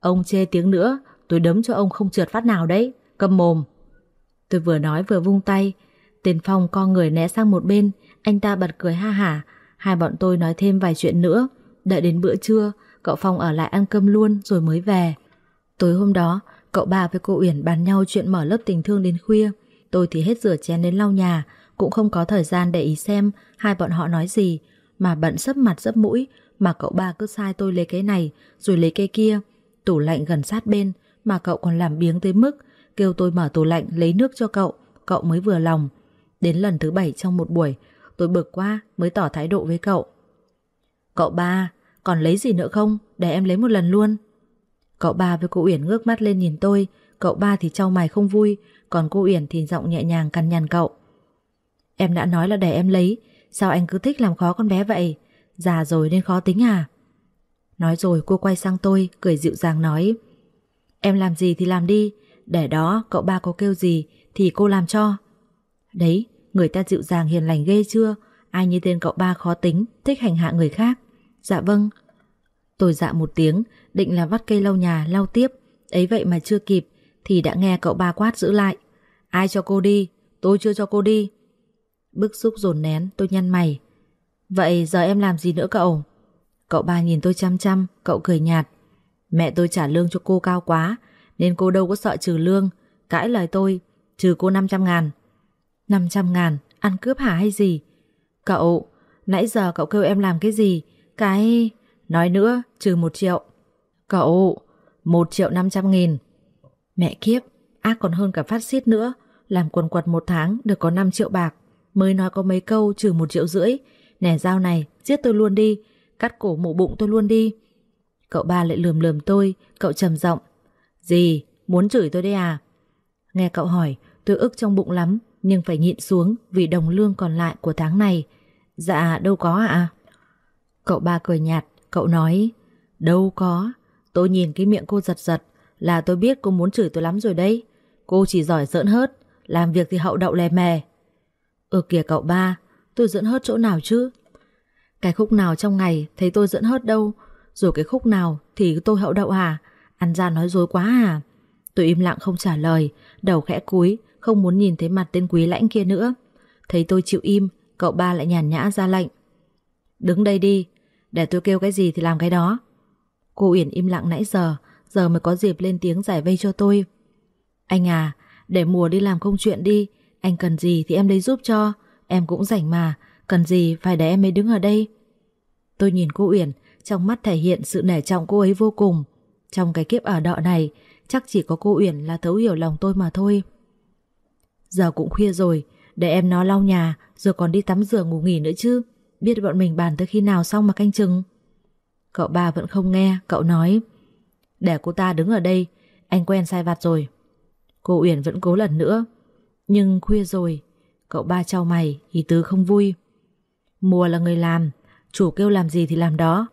Ông chê tiếng nữa, Tôi đấm cho ông không trượt phát nào đấy, Cầm mồm. Tôi vừa nói vừa vung tay, Tiền Phong co người né sang một bên, Anh ta bật cười ha hả, Hai bọn tôi nói thêm vài chuyện nữa. Đợi đến bữa trưa, Cậu Phong ở lại ăn cơm luôn rồi mới về. Tối hôm đó, Cậu ba với cô Uyển bàn nhau chuyện mở lớp tình thương đến khuya. Tôi thì hết rửa chén đến lau nhà cũng không có thời gian để ý xem Hai bọn họ nói gì, Mà bận sấp mặt sấp mũi, Mà cậu ba cứ sai tôi lấy cái này, Rồi lấy cái kia. Tủ lạnh gần sát bên, Mà cậu còn làm biếng tới mức, Kêu tôi mở tủ lạnh lấy nước cho cậu Cậu mới vừa lòng. Đến lần thứ bảy trong một buổi, Tôi bực quá mới tỏ thái độ với cậu. Cậu ba, Còn lấy gì nữa không? Để em lấy một lần luôn. Cậu ba với cô Uyển ngước mắt lên nhìn tôi, Cậu ba thì trao mày không vui, Còn cô Uyển thì giọng nhẹ nhàng cằn nhằn cậu. Em đã nói là để em lấy. Sao anh cứ thích làm khó con bé vậy? Già rồi nên khó tính à? Nói rồi cô quay sang tôi, Cười dịu dàng nói, Em làm gì thì làm đi, Để đó cậu ba có kêu gì Thì cô làm cho. Đấy, người ta dịu dàng hiền lành ghê chưa? Ai như tên cậu ba khó tính, Thích hành hạ người khác. Dạ vâng. Tôi dạ một tiếng, Định là vắt cây lau nhà, lau tiếp. Ấy vậy mà chưa kịp, Thì đã nghe cậu ba quát giữ lại, Ai cho cô đi? Tôi chưa cho cô đi. Bức xúc dồn nén, tôi nhăn mày. Vậy giờ em làm gì nữa cậu? Cậu ba nhìn tôi chăm chăm, Cậu cười nhạt. Mẹ tôi trả lương cho cô cao quá, Nên cô đâu có sợ trừ lương. Cãi lời tôi, Trừ cô 500 ngàn. 500 ngàn, Ăn cướp hả hay gì? Cậu, Nãy giờ cậu kêu em làm cái gì? Cái, Nói nữa, trừ 1 triệu. Cậu 1 triệu 500 nghìn. Mẹ kiếp, Ác còn hơn cả phát xít nữa. Làm quần quật một tháng, được có 5 triệu bạc. Mới nói có mấy câu trừ một triệu rưỡi. Nẻ dao này, giết tôi luôn đi. Cắt cổ mổ bụng tôi luôn đi. Cậu ba lại lườm lườm tôi, Cậu trầm giọng. Gì, muốn chửi tôi đây à? Nghe cậu hỏi, tôi ức trong bụng lắm, Nhưng phải nhịn xuống vì đồng lương còn lại của tháng này. Dạ đâu có ạ. Cậu ba cười nhạt, Cậu nói, Đâu có. Tôi nhìn cái miệng cô giật giật Là tôi biết cô muốn chửi tôi lắm rồi đấy. Cô chỉ giỏi giỡn hớt, Làm việc thì hậu đậu lè mè. Ừ kìa cậu ba, Tôi dẫn hớt chỗ nào chứ? Cái khúc nào trong ngày thấy tôi dẫn hớt đâu? Rồi cái khúc nào thì tôi hậu đậu à Ăn ra nói dối quá à? Tôi im lặng không trả lời, Đầu khẽ cúi, Không muốn nhìn thấy mặt tên quý lãnh kia nữa. Thấy tôi chịu im, Cậu ba lại nhàn nhã ra lệnh. Đứng đây đi, Để tôi kêu cái gì thì làm cái đó. Cô Uyển im lặng nãy giờ Giờ mới có dịp lên tiếng giải vây cho tôi. Anh à Để mùa đi làm công chuyện đi anh cần gì thì em lấy giúp cho. Em cũng rảnh mà. Cần gì phải để em mới đứng ở đây. Tôi nhìn cô Uyển, Trong mắt thể hiện sự nể trọng cô ấy vô cùng. Trong cái kiếp ở đọ này, Chắc chỉ có cô Uyển là thấu hiểu lòng tôi mà thôi. Giờ cũng khuya rồi, Để em nó lau nhà, Rồi còn đi tắm rửa ngủ nghỉ nữa chứ. Biết bọn mình bàn tới khi nào xong mà canh chừng. Cậu ba vẫn không nghe, Cậu nói. Để cô ta đứng ở đây, Anh quen sai vặt rồi. Cô Uyển vẫn cố lần nữa. Nhưng khuya rồi, Cậu ba trao mày, Ý tứ không vui. Mùa là người làm, Chủ kêu làm gì thì làm đó.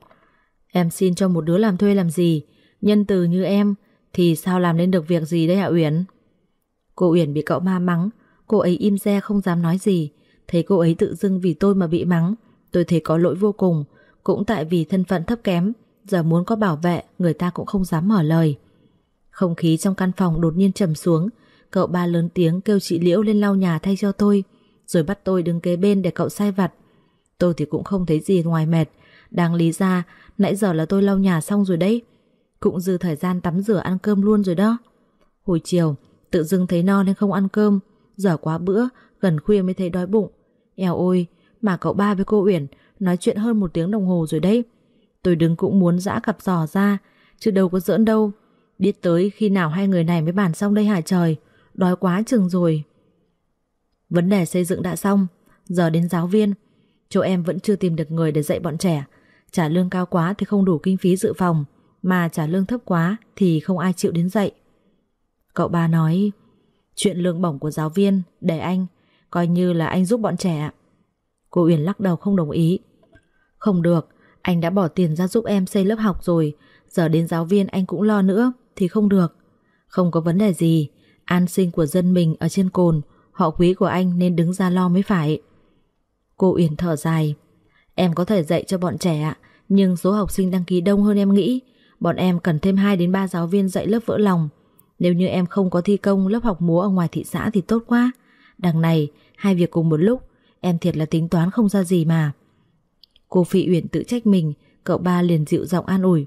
Em xin cho một đứa làm thuê làm gì, Nhân từ như em, Thì sao làm nên được việc gì đấy hả Uyển? Cô Uyển bị cậu ma mắng, Cô ấy im re không dám nói gì. Thấy cô ấy tự dưng vì tôi mà bị mắng, Tôi thấy có lỗi vô cùng. Cũng tại vì thân phận thấp kém, Giờ muốn có bảo vệ, Người ta cũng không dám mở lời. Không khí trong căn phòng đột nhiên trầm xuống Cậu ba lớn tiếng kêu chị Liễu lên lau nhà thay cho tôi, Rồi bắt tôi đứng kế bên để cậu sai vặt. Tôi thì cũng không thấy gì ngoài mệt. Đáng lý ra, Nãy giờ là tôi lau nhà xong rồi đấy. Cũng dư thời gian tắm rửa ăn cơm luôn rồi đó. Hồi chiều, Tự dưng thấy no nên không ăn cơm. Giờ quá bữa, Gần khuya mới thấy đói bụng. Eo ôi, Mà cậu ba với cô Uyển Nói chuyện hơn một tiếng đồng hồ rồi đấy. Tôi đứng cũng muốn dã cặp giò ra, Chứ đâu có giỡn đâu. Biết tới khi nào hai người này mới bàn xong đây hả trời? Đói quá chừng rồi. Vấn đề xây dựng đã xong, Giờ đến giáo viên. Chỗ em vẫn chưa tìm được người để dạy bọn trẻ. Trả lương cao quá thì không đủ kinh phí dự phòng, Mà trả lương thấp quá Thì không ai chịu đến dạy. Cậu ba nói, Chuyện lương bổng của giáo viên, Để anh, Coi như là anh giúp bọn trẻ. Cô Uyển lắc đầu không đồng ý. Không được, Anh đã bỏ tiền ra giúp em xây lớp học rồi. Giờ đến giáo viên anh cũng lo nữa Thì không được. Không có vấn đề gì An sinh của dân mình ở trên cồn Họ quý của anh nên đứng ra lo mới phải Cô Uyển thở dài. Em có thể dạy cho bọn trẻ ạ, nhưng số học sinh đăng ký đông hơn em nghĩ. Bọn em cần thêm 2 đến 3 giáo viên dạy lớp vỡ lòng. Nếu như em không có thi công lớp học múa ở ngoài thị xã thì tốt quá. Đằng này, hai việc cùng một lúc, em thiệt là tính toán không ra gì mà. Cô Phi Uyển tự trách mình, cậu ba liền dịu giọng an ủi.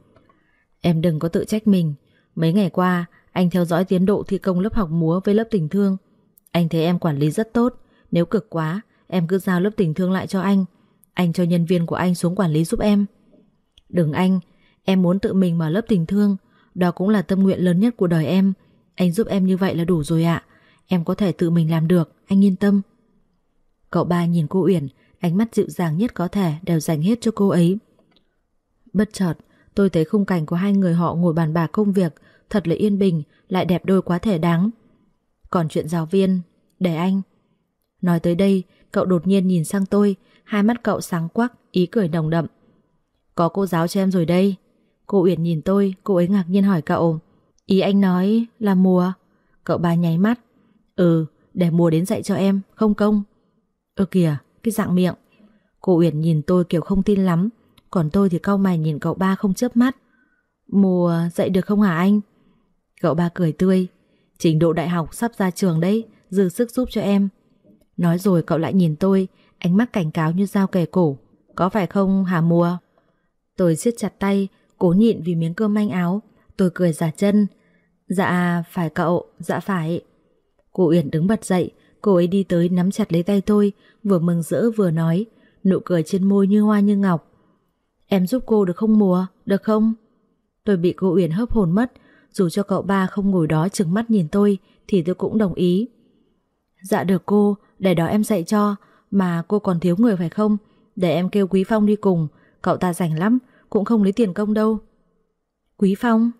Em đừng có tự trách mình. Mấy ngày qua, anh theo dõi tiến độ thi công lớp học múa với lớp tình thương. Anh thấy em quản lý rất tốt. Nếu cực quá, em cứ giao lớp tình thương lại cho anh. Anh cho nhân viên của anh xuống quản lý giúp em. Đừng anh, em muốn tự mình mở lớp tình thương. Đó cũng là tâm nguyện lớn nhất của đời em. Anh giúp em như vậy là đủ rồi ạ. Em có thể tự mình làm được, anh yên tâm. Cậu ba nhìn cô Uyển, ánh mắt dịu dàng nhất có thể đều dành hết cho cô ấy. Bất chợt, tôi thấy khung cảnh của hai người họ ngồi bàn bạc công việc thật là yên bình, lại đẹp đôi quá thể đáng. Còn chuyện giáo viên, để anh. Nói tới đây, cậu đột nhiên nhìn sang tôi, hai mắt cậu sáng quắc, ý cười đồng đậm. Có cô giáo cho em rồi đây. Cô Uyển nhìn tôi, cô ấy ngạc nhiên hỏi cậu. Ý anh nói là mùa. Cậu ba nháy mắt. Ừ, để mùa đến dạy cho em, không công. Ơ kìa, cái dạng miệng. Cô Uyển nhìn tôi kiểu không tin lắm, còn tôi thì cau mày nhìn cậu ba không chớp mắt. Mùa dạy được không hả anh? Cậu ba cười tươi. Trình độ đại học sắp ra trường đấy, dư sức giúp cho em. Nói rồi cậu lại nhìn tôi, ánh mắt cảnh cáo như dao kề cổ. Có phải không hà mùa? Tôi siết chặt tay, cố nhịn vì miếng cơm manh áo. Tôi cười giả chân. Dạ, phải cậu, dạ phải. Cô Uyển đứng bật dậy, cô ấy đi tới nắm chặt lấy tay tôi, vừa mừng rỡ vừa nói, nụ cười trên môi như hoa như ngọc. Em giúp cô được không mùa, được không? Tôi bị cô Uyển hấp hồn mất, dù cho cậu ba không ngồi đó trừng mắt nhìn tôi thì tôi cũng đồng ý. Dạ được cô, để đó em dạy cho, mà cô còn thiếu người phải không? Để em kêu Quý Phong đi cùng, cậu ta rảnh lắm, cũng không lấy tiền công đâu. Quý Phong?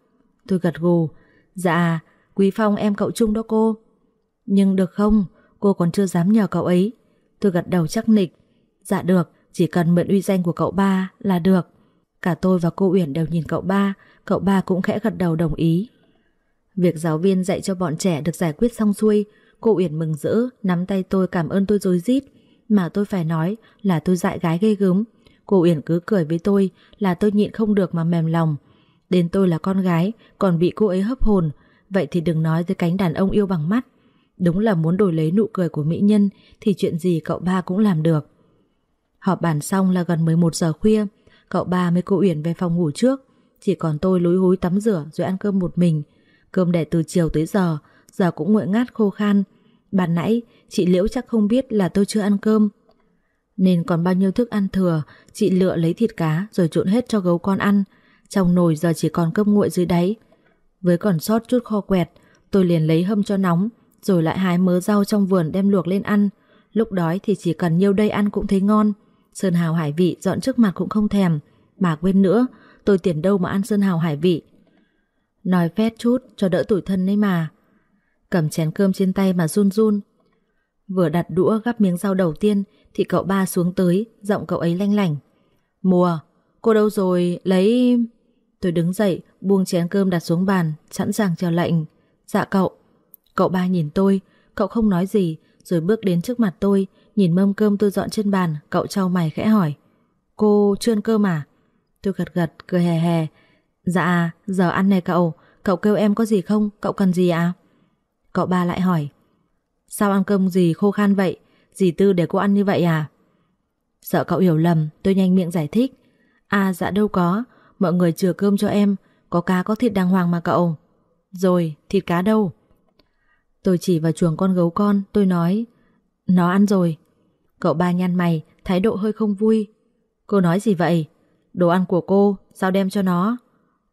Tôi gật gù. Dạ, Quý Phong em cậu chung đó cô. Nhưng được không, cô còn chưa dám nhờ cậu ấy. Tôi gật đầu chắc nịch. Dạ được, chỉ cần mượn uy danh của cậu ba là được. Cả tôi và cô Uyển đều nhìn cậu ba, cậu ba cũng khẽ gật đầu đồng ý. Việc giáo viên dạy cho bọn trẻ được giải quyết xong xuôi, cô Uyển mừng rỡ, nắm tay tôi cảm ơn tôi dối rít mà tôi phải nói là tôi dại gái ghê gớm. Cô Uyển cứ cười với tôi là tôi nhịn không được mà mềm lòng. Đến tôi là con gái, còn bị cô ấy hấp hồn, vậy thì đừng nói tới cánh đàn ông yêu bằng mắt. Đúng là muốn đổi lấy nụ cười của mỹ nhân thì chuyện gì cậu ba cũng làm được. Họp bàn xong là gần 11 giờ khuya, cậu ba mới cô Uyển về phòng ngủ trước, chỉ còn tôi lúi húi tắm rửa rồi ăn cơm một mình. Cơm để từ chiều tới giờ, giờ cũng nguội ngát khô khan. Ban nãy, chị Liễu chắc không biết là tôi chưa ăn cơm. Nên còn bao nhiêu thức ăn thừa, chị lựa lấy thịt cá rồi trộn hết cho gấu con ăn. Trong nồi giờ chỉ còn cơm nguội dưới đáy. Với còn sót chút kho quẹt, tôi liền lấy hâm cho nóng, rồi lại hái mớ rau trong vườn đem luộc lên ăn. Lúc đói thì chỉ cần nhiêu đây ăn cũng thấy ngon. Sơn hào hải vị dọn trước mặt cũng không thèm. Mà quên nữa, tôi tiền đâu mà ăn sơn hào hải vị. Nói phét chút cho đỡ tủi thân đấy mà. Cầm chén cơm trên tay mà run run. Vừa đặt đũa gắp miếng rau đầu tiên thì cậu ba xuống tới, giọng cậu ấy lanh lảnh. Mùa, cô đâu rồi, lấy... Tôi đứng dậy, buông chén cơm đặt xuống bàn, sẵn sàng chờ lệnh. Dạ cậu. Cậu ba nhìn tôi, cậu không nói gì, rồi bước đến trước mặt tôi, nhìn mâm cơm tôi dọn trên bàn, cậu trao mày khẽ hỏi. Cô chưa ăn cơm à? Tôi gật gật, cười hè hè. Dạ, giờ ăn này cậu, cậu kêu em có gì không, cậu cần gì à? Cậu ba lại hỏi. Sao ăn cơm gì khô khan vậy? Dì Tư để cô ăn như vậy à? Sợ cậu hiểu lầm, tôi nhanh miệng giải thích. À dạ đâu có, mọi người chừa cơm cho em, có cá có thịt đàng hoàng mà cậu. Rồi, thịt cá đâu? Tôi chỉ vào chuồng con gấu con, tôi nói. Nó ăn rồi. Cậu ba nhăn mày, thái độ hơi không vui. Cô nói gì vậy? Đồ ăn của cô, sao đem cho nó?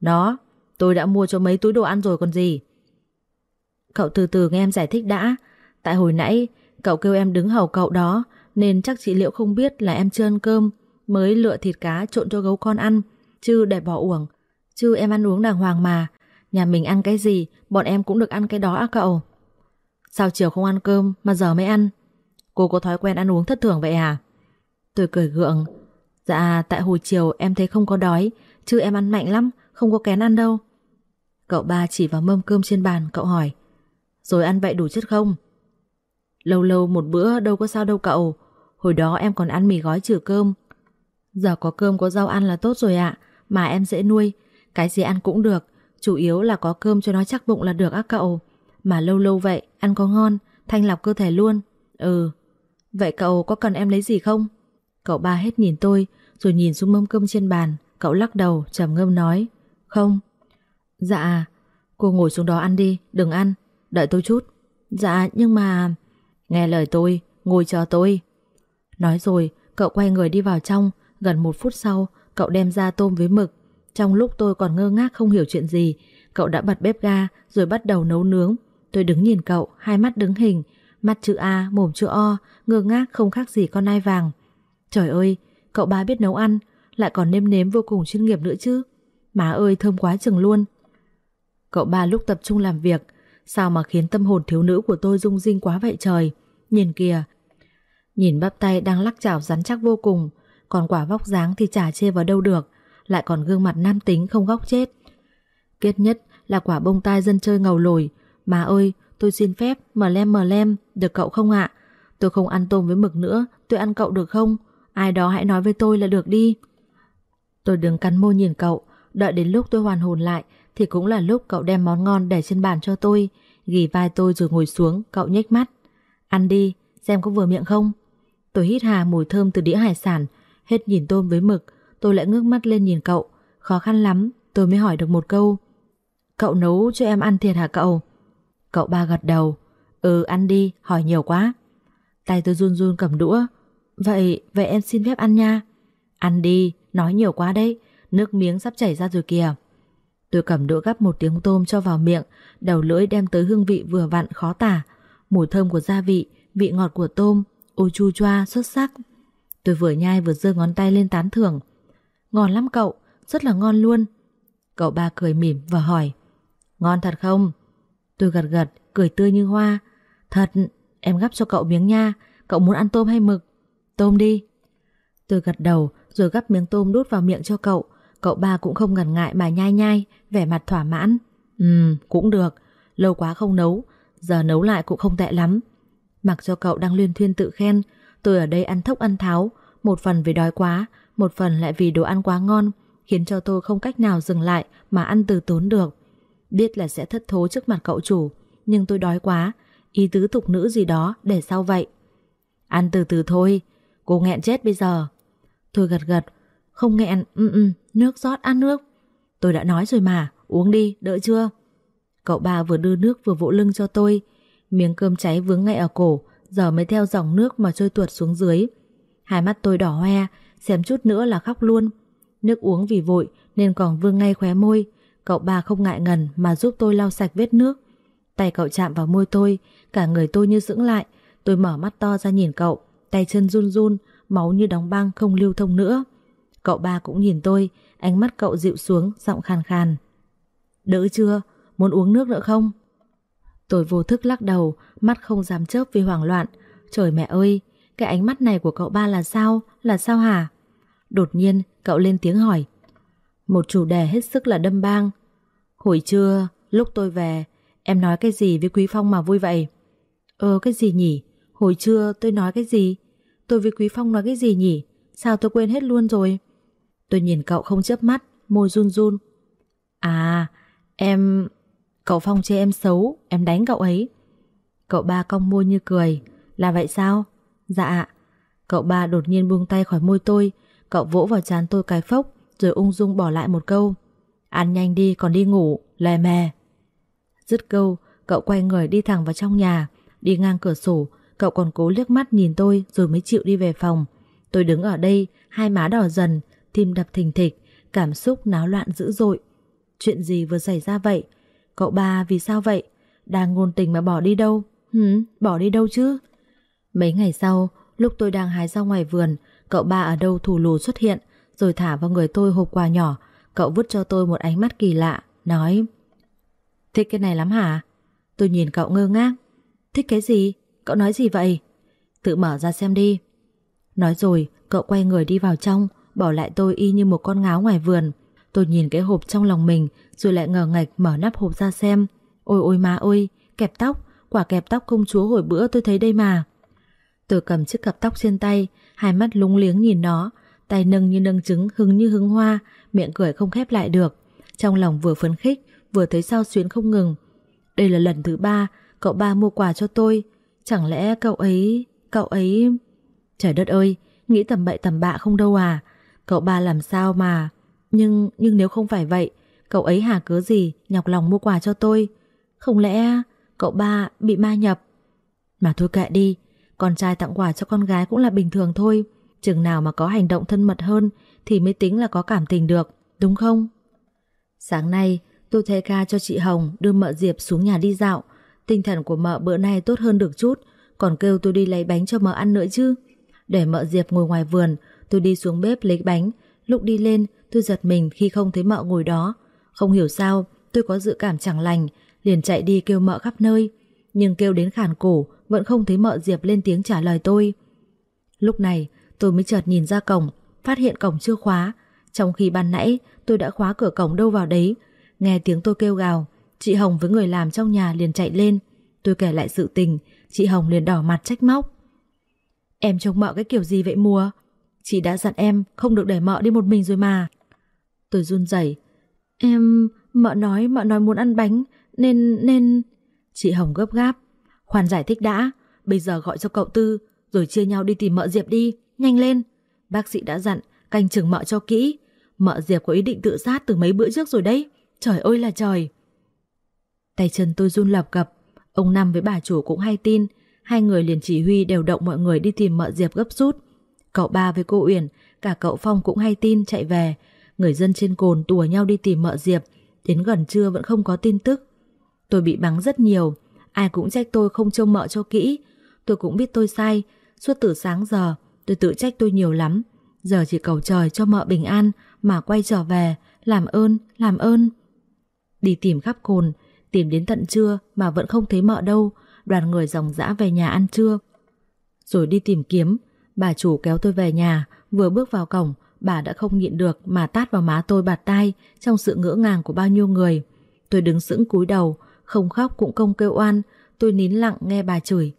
Nó, tôi đã mua cho mấy túi đồ ăn rồi còn gì. Cậu từ từ nghe em giải thích đã. Tại hồi nãy, cậu kêu em đứng hầu cậu đó, nên chắc chị Liệu không biết là em chưa ăn cơm, mới lựa thịt cá trộn cho gấu con ăn, chứ để bỏ uổng. Chứ em ăn uống đàng hoàng mà, nhà mình ăn cái gì, bọn em cũng được ăn cái đó à cậu. Sao chiều không ăn cơm mà giờ mới ăn? Cô có thói quen ăn uống thất thường vậy à? Tôi cười gượng. Dạ, tại hồi chiều em thấy không có đói, chứ em ăn mạnh lắm, không có kén ăn đâu. Cậu ba chỉ vào mâm cơm trên bàn, cậu hỏi. Rồi ăn vậy đủ chất không? Lâu lâu một bữa đâu có sao đâu cậu. Hồi đó em còn ăn mì gói trừ cơm Giờ có cơm có rau ăn là tốt rồi ạ Mà em dễ nuôi Cái gì ăn cũng được Chủ yếu là có cơm cho nó chắc bụng là được á cậu Mà lâu lâu vậy ăn có ngon Thanh lọc cơ thể luôn Ừ Vậy cậu có cần em lấy gì không? Cậu ba hết nhìn tôi, Rồi nhìn xuống mâm cơm trên bàn. Cậu lắc đầu, trầm ngâm nói, Không. Dạ à, Cô ngồi xuống đó ăn đi, Đừng ăn, Đợi tôi chút. Dạ nhưng mà Nghe lời tôi, Ngồi chờ tôi. Nói rồi, cậu quay người đi vào trong. Gần một phút sau, cậu đem ra tôm với mực. Trong lúc tôi còn ngơ ngác không hiểu chuyện gì, Cậu đã bật bếp ga, Rồi bắt đầu nấu nướng. Tôi đứng nhìn cậu, Hai mắt đứng hình Mắt chữ A, mồm chữ O, Ngơ ngác không khác gì con nai vàng. Trời ơi, cậu ba biết nấu ăn, Lại còn nêm nếm vô cùng chuyên nghiệp nữa chứ. Má ơi, thơm quá chừng luôn. Cậu ba lúc tập trung làm việc, Sao mà khiến tâm hồn thiếu nữ của tôi rung rinh quá vậy trời? Nhìn kìa. Nhìn bắp tay đang lắc chảo rắn chắc vô cùng, Còn quả vóc dáng thì chả chê vào đâu được, Lại còn gương mặt nam tính không góc chết. Kết nhất là quả bông tai dân chơi ngầu lồi. Má ơi tôi xin phép Mờ lem mờ lem, Được cậu không ạ? Tôi không ăn tôm với mực nữa, Tôi ăn cậu được không? Ai đó hãy nói với tôi là được đi. Tôi đứng cắn môi nhìn cậu, Đợi đến lúc tôi hoàn hồn lại Thì cũng là lúc cậu đem món ngon để trên bàn cho tôi. Ghi vai tôi rồi ngồi xuống, Cậu nhếch mắt. Ăn đi, xem có vừa miệng không? Tôi hít hà mùi thơm từ đĩa hải sản, Hết nhìn tôm với mực, Tôi lại ngước mắt lên nhìn cậu. Khó khăn lắm, tôi mới hỏi được một câu. Cậu nấu cho em ăn thiệt hả cậu? Cậu ba gật đầu. Ừ ăn đi hỏi nhiều quá. Tay tôi run run cầm đũa. Vậy, vậy em xin phép ăn nha. Ăn đi, nói nhiều quá đấy. Nước miếng sắp chảy ra rồi kìa. Tôi cầm đũa gắp một tiếng tôm cho vào miệng. Đầu lưỡi đem tới hương vị vừa vặn khó tả. Mùi thơm của gia vị Vị ngọt của tôm Ôi chu choa xuất sắc. Tôi vừa nhai vừa giơ ngón tay lên tán thưởng. Ngon lắm cậu, rất là ngon luôn. Cậu ba cười mỉm và hỏi Ngon thật không? Tôi gật gật, cười tươi như hoa. Thật, em gắp cho cậu miếng nha. Cậu muốn ăn tôm hay mực? Tôm đi. Tôi gật đầu rồi gắp miếng tôm đút vào miệng cho cậu. Cậu ba cũng không ngần ngại mà nhai nhai Vẻ mặt thỏa mãn. Ừm, cũng được. Lâu quá không nấu Giờ nấu lại cũng không tệ lắm. Mặc cho cậu đang luyên thuyên tự khen Tôi ở đây ăn thốc ăn tháo. Một phần vì đói quá Một phần lại vì đồ ăn quá ngon Khiến cho tôi không cách nào dừng lại Mà ăn từ tốn được. Biết là sẽ thất thố trước mặt cậu chủ Nhưng tôi đói quá Ý tứ thục nữ gì đó để sau vậy? Ăn từ từ thôi Cô nghẹn chết bây giờ. Tôi gật gật Không nghẹn ừ, ừ, Nước rót ăn nước. Tôi đã nói rồi mà Uống đi đỡ chưa? Cậu ba vừa đưa nước vừa vỗ lưng cho tôi Miếng cơm cháy vướng ngay ở cổ Giờ mới theo dòng nước mà trôi tuột xuống dưới. Hai mắt tôi đỏ hoe Xem chút nữa là khóc luôn. Nước uống vì vội nên còn vương ngay khóe môi Cậu ba không ngại ngần mà giúp tôi lau sạch vết nước Tay cậu chạm vào môi tôi, Cả người tôi như dưỡng lại Tôi mở mắt to ra nhìn cậu, Tay chân run run, Máu như đóng băng không lưu thông nữa Cậu ba cũng nhìn tôi, Ánh mắt cậu dịu xuống, giọng khàn khàn Đỡ chưa? Muốn uống nước nữa không? Tôi vô thức lắc đầu, Mắt không dám chớp vì hoảng loạn Trời mẹ ơi, Cái ánh mắt này của cậu ba là sao? Là sao hả? Đột nhiên, cậu lên tiếng hỏi một chủ đề hết sức là đâm bang Hồi trưa Lúc tôi về Em nói cái gì với Quý Phong mà vui vậy? Ờ cái gì nhỉ? Hồi trưa tôi nói cái gì? Tôi với Quý Phong nói cái gì nhỉ? Sao tôi quên hết luôn rồi? Tôi nhìn cậu không chớp mắt, môi run run. À, em... Cậu Phong chê em xấu, em đánh cậu ấy. Cậu ba cong môi như cười. Là vậy sao? Dạ. Cậu ba đột nhiên buông tay khỏi môi tôi, cậu vỗ vào trán tôi cái phốc, rồi ung dung bỏ lại một câu. Ăn nhanh đi còn đi ngủ, lè mè. Dứt câu, cậu quay người đi thẳng vào trong nhà, đi ngang cửa sổ, cậu còn cố liếc mắt nhìn tôi rồi mới chịu đi về phòng. Tôi đứng ở đây, hai má đỏ dần, tim đập thình thịch, cảm xúc náo loạn dữ dội. Chuyện gì vừa xảy ra vậy? Cậu ba vì sao vậy? Đang ngôn tình mà bỏ đi đâu? Hứ, bỏ đi đâu chứ? Mấy ngày sau, lúc tôi đang hái rau ngoài vườn, cậu ba ở đâu thủ lù xuất hiện, rồi thả vào người tôi hộp quà nhỏ. Cậu vứt cho tôi một ánh mắt kỳ lạ, nói Thích cái này lắm hả? Tôi nhìn cậu ngơ ngác. Thích cái gì? Cậu nói gì vậy? Tự mở ra xem đi. Nói rồi, cậu quay người đi vào trong, bỏ lại tôi y như một con ngáo ngoài vườn. Tôi nhìn cái hộp trong lòng mình, rồi lại ngờ ngạch mở nắp hộp ra xem. Ôi ôi má ơi, kẹp tóc, quả kẹp tóc công chúa hồi bữa tôi thấy đây mà. Tôi cầm chiếc cặp tóc trên tay, hai mắt lúng liếng nhìn nó, tay nâng như nâng trứng, hứng như hứng hoa, miệng cười không khép lại được. Trong lòng vừa phấn khích, vừa thấy sao xuyến không ngừng. Đây là lần thứ ba cậu ba mua quà cho tôi. Chẳng lẽ cậu ấy... cậu ấy... Trời đất ơi, nghĩ tầm bậy tầm bạ không đâu à. Cậu ba làm sao mà... Nhưng nhưng nếu không phải vậy, cậu ấy hà cớ gì nhọc lòng mua quà cho tôi? Không lẽ cậu ba bị ma nhập? Mà thôi kệ đi, con trai tặng quà cho con gái cũng là bình thường thôi. Chừng nào mà có hành động thân mật hơn thì mới tính là có cảm tình được, đúng không? Sáng nay, tôi thay ca cho chị Hồng đưa mợ Diệp xuống nhà đi dạo. Tinh thần của mợ bữa nay tốt hơn được chút, còn kêu tôi đi lấy bánh cho mợ ăn nữa chứ. Để mợ Diệp ngồi ngoài vườn, tôi đi xuống bếp lấy bánh. Lúc đi lên, tôi giật mình khi không thấy mợ ngồi đó. Không hiểu sao, tôi có dự cảm chẳng lành, liền chạy đi kêu mợ khắp nơi. Nhưng kêu đến khàn cổ, vẫn không thấy mợ Diệp lên tiếng trả lời tôi. Lúc này, tôi mới chợt nhìn ra cổng, phát hiện cổng chưa khóa. Trong khi ban nãy, tôi đã khóa cửa cổng đâu vào đấy. Nghe tiếng tôi kêu gào, chị Hồng với người làm trong nhà liền chạy lên. Tôi kể lại sự tình, chị Hồng liền đỏ mặt trách móc. Em trông mợ cái kiểu gì vậy mùa? Chị đã dặn em không được để mợ đi một mình rồi mà. Tôi run rẩy. Em, mợ nói, mợ nói muốn ăn bánh, nên, nên... Chị Hồng gấp gáp. Khoan giải thích đã, bây giờ gọi cho cậu Tư, rồi chia nhau đi tìm mợ Diệp đi, nhanh lên. Bác sĩ đã dặn, canh chừng mợ cho kỹ. Mợ Diệp có ý định tự sát từ mấy bữa trước rồi đấy. Trời ơi là trời. Tay chân tôi run lập cập, ông Năm với bà chủ cũng hay tin, hai người liền chỉ huy đều động mọi người đi tìm mợ Diệp gấp rút. Cậu ba với cô Uyển, cả cậu Phong cũng hay tin chạy về, người dân trên cồn tùa nhau đi tìm mợ Diệp, đến gần trưa vẫn không có tin tức. Tôi bị bắn rất nhiều, ai cũng trách tôi không trông mợ cho kỹ, tôi cũng biết tôi sai, suốt từ sáng giờ tôi tự trách tôi nhiều lắm, giờ chỉ cầu trời cho mợ bình an mà quay trở về, làm ơn, làm ơn. Đi tìm khắp cồn, tìm đến tận trưa mà vẫn không thấy mợ đâu, đoàn người dòng dã về nhà ăn trưa. Rồi đi tìm kiếm, bà chủ kéo tôi về nhà, vừa bước vào cổng, bà đã không nhịn được mà tát vào má tôi bạt tai trong sự ngỡ ngàng của bao nhiêu người. Tôi đứng sững cúi đầu, không khóc cũng không kêu oan, tôi nín lặng nghe bà chửi.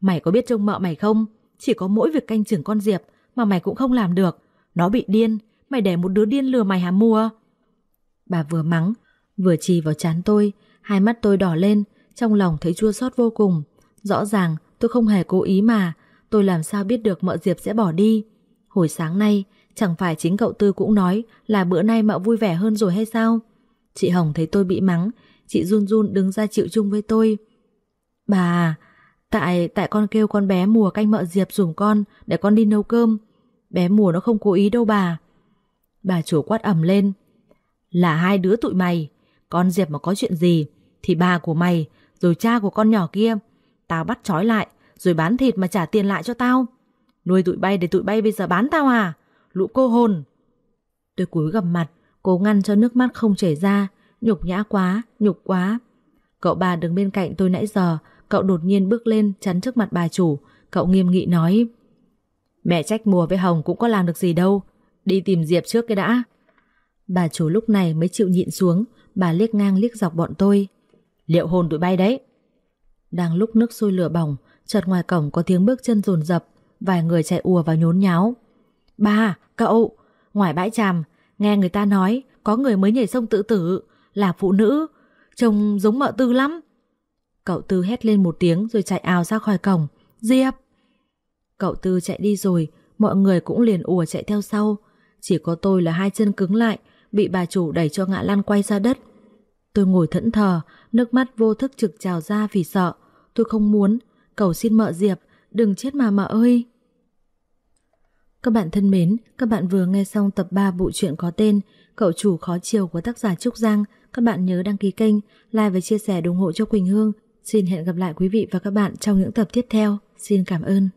Mày có biết trông mợ mày không? Chỉ có mỗi việc canh chừng con Diệp mà mày cũng không làm được. Nó bị điên, mày để một đứa điên lừa mày hả mua? Bà vừa mắng, vừa chỉ vào chán tôi, hai mắt tôi đỏ lên, trong lòng thấy chua xót vô cùng. Rõ ràng tôi không hề cố ý mà, tôi làm sao biết được mợ Diệp sẽ bỏ đi. Hồi sáng nay, chẳng phải chính cậu Tư cũng nói là bữa nay mợ vui vẻ hơn rồi hay sao? Chị Hồng thấy tôi bị mắng, chị run run đứng ra chịu chung với tôi. Bà, à, tại tại con kêu con bé mùa canh mợ Diệp dùm con để con đi nấu cơm. Bé mùa nó không cố ý đâu bà. Bà chủ quát ẩm lên. Là hai đứa tụi mày, con Diệp mà có chuyện gì thì bà của mày rồi cha của con nhỏ kia tao bắt trói lại rồi bán thịt mà trả tiền lại cho tao. Nuôi tụi bay để tụi bay bây giờ bán tao à? Lũ cô hồn. Tôi cúi gầm mặt, cố ngăn cho nước mắt không chảy ra, nhục nhã quá, nhục quá. Cậu bà đứng bên cạnh tôi nãy giờ, cậu đột nhiên bước lên chắn trước mặt bà chủ, cậu nghiêm nghị nói Mẹ trách mùa với Hồng cũng có làm được gì đâu, đi tìm Diệp trước cái đã. Bà chủ lúc này mới chịu nhịn xuống, bà liếc ngang liếc dọc bọn tôi. Liệu hồn tụi bay đấy. Đang lúc nước sôi lửa bỏng, chợt ngoài cổng có tiếng bước chân rồn rập, vài người chạy ùa vào nhốn nháo. Ba, cậu, ngoài bãi tràm, nghe người ta nói có người mới nhảy sông tự tử, là phụ nữ, trông giống mợ tư lắm. Cậu Tư hét lên một tiếng rồi chạy ào ra khỏi cổng. Diệp! Cậu Tư chạy đi rồi, mọi người cũng liền ùa chạy theo sau. Chỉ có tôi là hai chân cứng lại, bị bà chủ đẩy cho ngã lăn quay ra đất. Tôi ngồi thẫn thờ, nước mắt vô thức trực trào ra vì sợ. Tôi không muốn, cầu xin mợ Diệp, đừng chết mà mợ ơi. Các bạn thân mến, các bạn vừa nghe xong tập 3 bộ truyện có tên Cậu chủ khó chiều của tác giả Trúc Giang. Các bạn nhớ đăng ký kênh, like và chia sẻ ủng hộ cho Quỳnh Hương. Xin hẹn gặp lại quý vị và các bạn trong những tập tiếp theo. Xin cảm ơn.